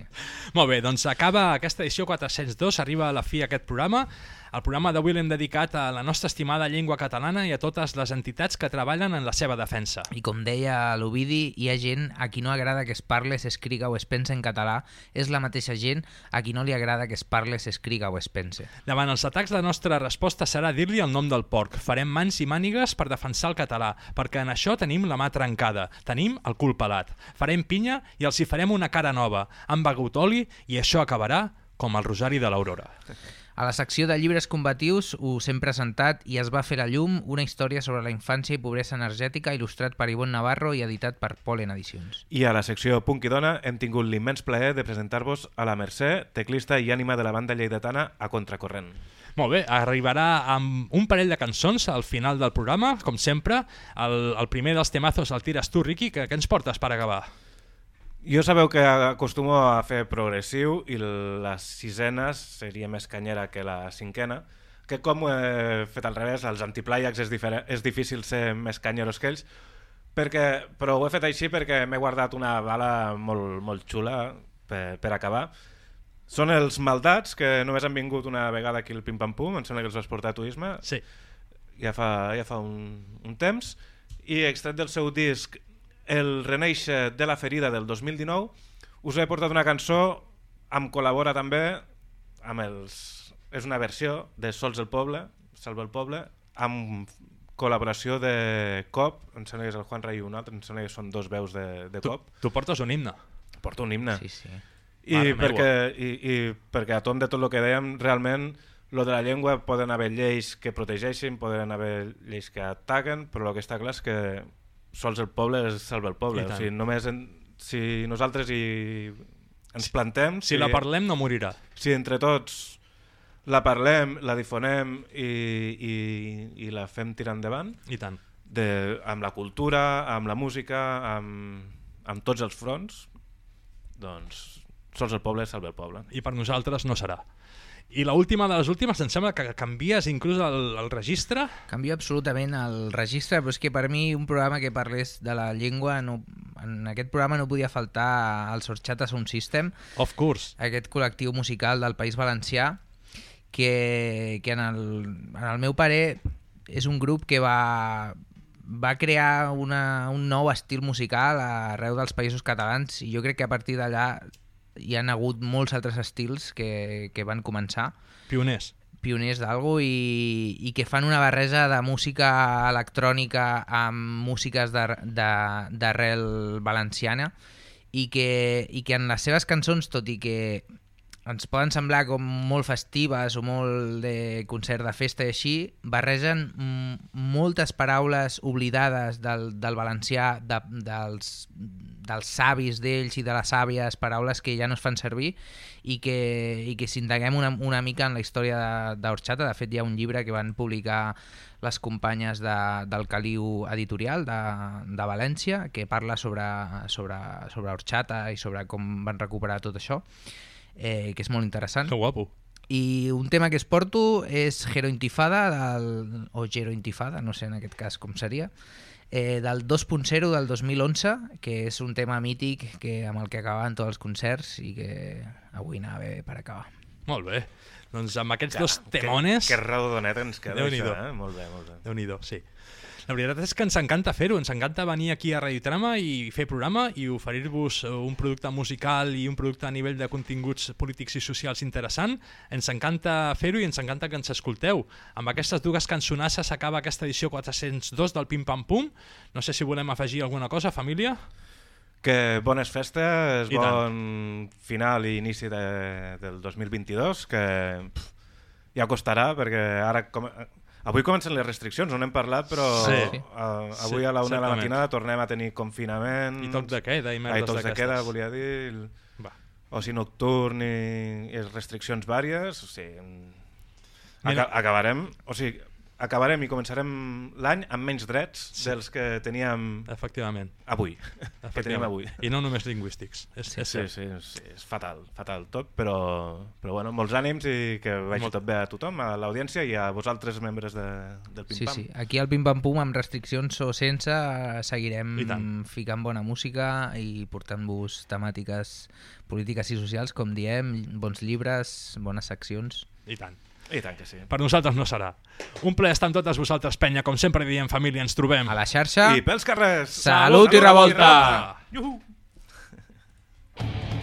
Molt bé, doncs acaba aquesta edició 402, arriba a la fi aquest programa. El programa d'avui l'hem dedicat a la nostra estimada llengua catalana i a totes les entitats que treballen en la seva defensa. I com deia l'Ovidi, hi ha gent a qui no agrada que es parle, s'escriga o es pense en català. És la mateixa gent a qui no li agrada que es parle, s'escriga o es pense. Davant els atacs, la nostra resposta serà dir-li el nom del porc. Farem mans i mànigues per defensar el català, perquè en això tenim la mà trencada, tenim el cul pelat. Farem pinya i els hi farem una cara nova. Han begut oli i això acabarà com el rosari de l'Aurora. A la secció de llibres combatius us hem presentat i es va fer la llum una història sobre la infància i pobresa energètica il·lustrat per Ivonne Navarro i editat per Polen Edicions. I a la secció Punk i Dona hem tingut l'immens plaer de presentar-vos a la Mercè, teclista i ànima de la banda lleidatana a Contracorrent. Molt bé, arribarà amb un parell de cançons al final del programa, com sempre. El, el primer dels temazos el tires tu, Riqui, que, que ens portes per acabar? Jo sabeu que acostumo a fer progressiu i la sisena seria més canyera que la cinquena, que com ho he fet al revés, als antiplàiacs és, és difícil ser més canyeros que ells, perquè, però ho he fet així perquè m'he guardat una bala molt, molt xula per, per acabar. Són els Maldats, que només han vingut una vegada aquí al Pim Pam Pum, em sembla que els vas portar a Tuisme. Sí. Ja fa, ja fa un, un temps. I extret del seu disc El reneixer de la ferida del 2019, us he portat una cançó em col·labora també amb els... És una versió de Sols el Poble, Salva el Poble, amb col·laboració de COP, em sembla que és el Juan Ray i un altre, em sembla que són dos veus de, de Tu, COP. tu portes un himne. Porto un himne. Sí, sí. I perquè, i, i perquè a tom de tot el que dèiem, realment, lo de la llengua poden haver lleis que protegeixin, poden haver lleis que ataquen, però el que està clar és que sols el poble es salva el poble. O sigui, només en, si nosaltres hi ens plantem... Si la parlem no morirà. Si entre tots la parlem, la difonem i, i, i la fem tirar endavant, I tant. de, amb la cultura, amb la música, amb, amb tots els fronts, doncs sols el poble salva el poble. I per nosaltres no serà. I l última de les últimes, em sembla que canvies inclús el, el registre. Canvio absolutament el registre, però és que per mi un programa que parlés de la llengua, no, en aquest programa no podia faltar el Sorchata Sound System, Of course. aquest col·lectiu musical del País Valencià, que, que en, el, en el meu parer és un grup que va, va crear una, un nou estil musical arreu dels països catalans i jo crec que a partir d'allà hi han hagut molts altres estils que, que van començar Pioners. pioners d'algo i, i que fan una barreja de música electrònica amb músiques d'arrel valenciana i que, i que en les seves cançons, tot i que ens poden semblar com molt festives o molt de concert de festa i així, barregen moltes paraules oblidades del, del valencià, de, dels, dels savis d'ells i de les sàvies, paraules que ja no es fan servir i que, i que si indaguem una, una mica en la història de- d'Orxata, de fet hi ha un llibre que van publicar les companyes de, del Caliu Editorial de, de València que parla sobre, sobre, sobre Orxata i sobre com van recuperar tot això eh, que és molt interessant. Que guapo. I un tema que es porto és Gero Intifada, del, o Gero Intifada, no sé en aquest cas com seria, eh, del 2.0 del 2011, que és un tema mític que amb el que acabaven tots els concerts i que avui anava bé per acabar. Molt bé. Doncs amb aquests Ja, dos que- temones... que redoneta ens queda això, eh? Molt bé, molt bé. Déu-n'hi-do, sí. La veritat és que ens encanta fer-ho, ens encanta venir aquí a Radio Trama i fer programa i oferir-vos eh, un producte musical i un producte a nivell de continguts polítics i socials interessant. Ens encanta fer-ho i ens encanta que ens escolteu. Amb aquestes dues cançonasses s'acaba aquesta edició 402 del Pim Pam Pum. No sé si volem afegir alguna cosa, família. Que bones festes, I tant. bon final i inici de, del 2022, que pff, ja costarà, perquè ara... Com, avui comencen les restriccions, no n'hem parlat, però Sí. uh, Sí, avui a la una de la matinada tornem a tenir confinament... I tocs de queda i merdes tocs de d'aquestes. queda, volia dir... Va. Oci nocturn i, i restriccions vàries, o sigui... Mira- Aca acabarem... O sigui, acabarem i començarem l'any amb menys drets sí. dels que teníem Efectivament. avui. que teníem avui. I no només lingüístics. És, Sí, és sí, sí, sí, és fatal, fatal tot, però, però bueno, molts ànims i que vagi Molt- tot bé a tothom, a l'audiència i a vosaltres, membres de, del Pim Sí, Pam. sí. Aquí al Pim Pam Pum, amb restriccions o sense, seguirem ficant bona música i portant-vos temàtiques polítiques i socials, com diem, bons llibres, bones seccions. I tant. I tant que sí. Per nosaltres no serà. Un ple estar amb totes vosaltres, penya. Com sempre diem, família, ens trobem. A la xarxa. I pels carrers! Salut i revolta! Iuhu! Comissàries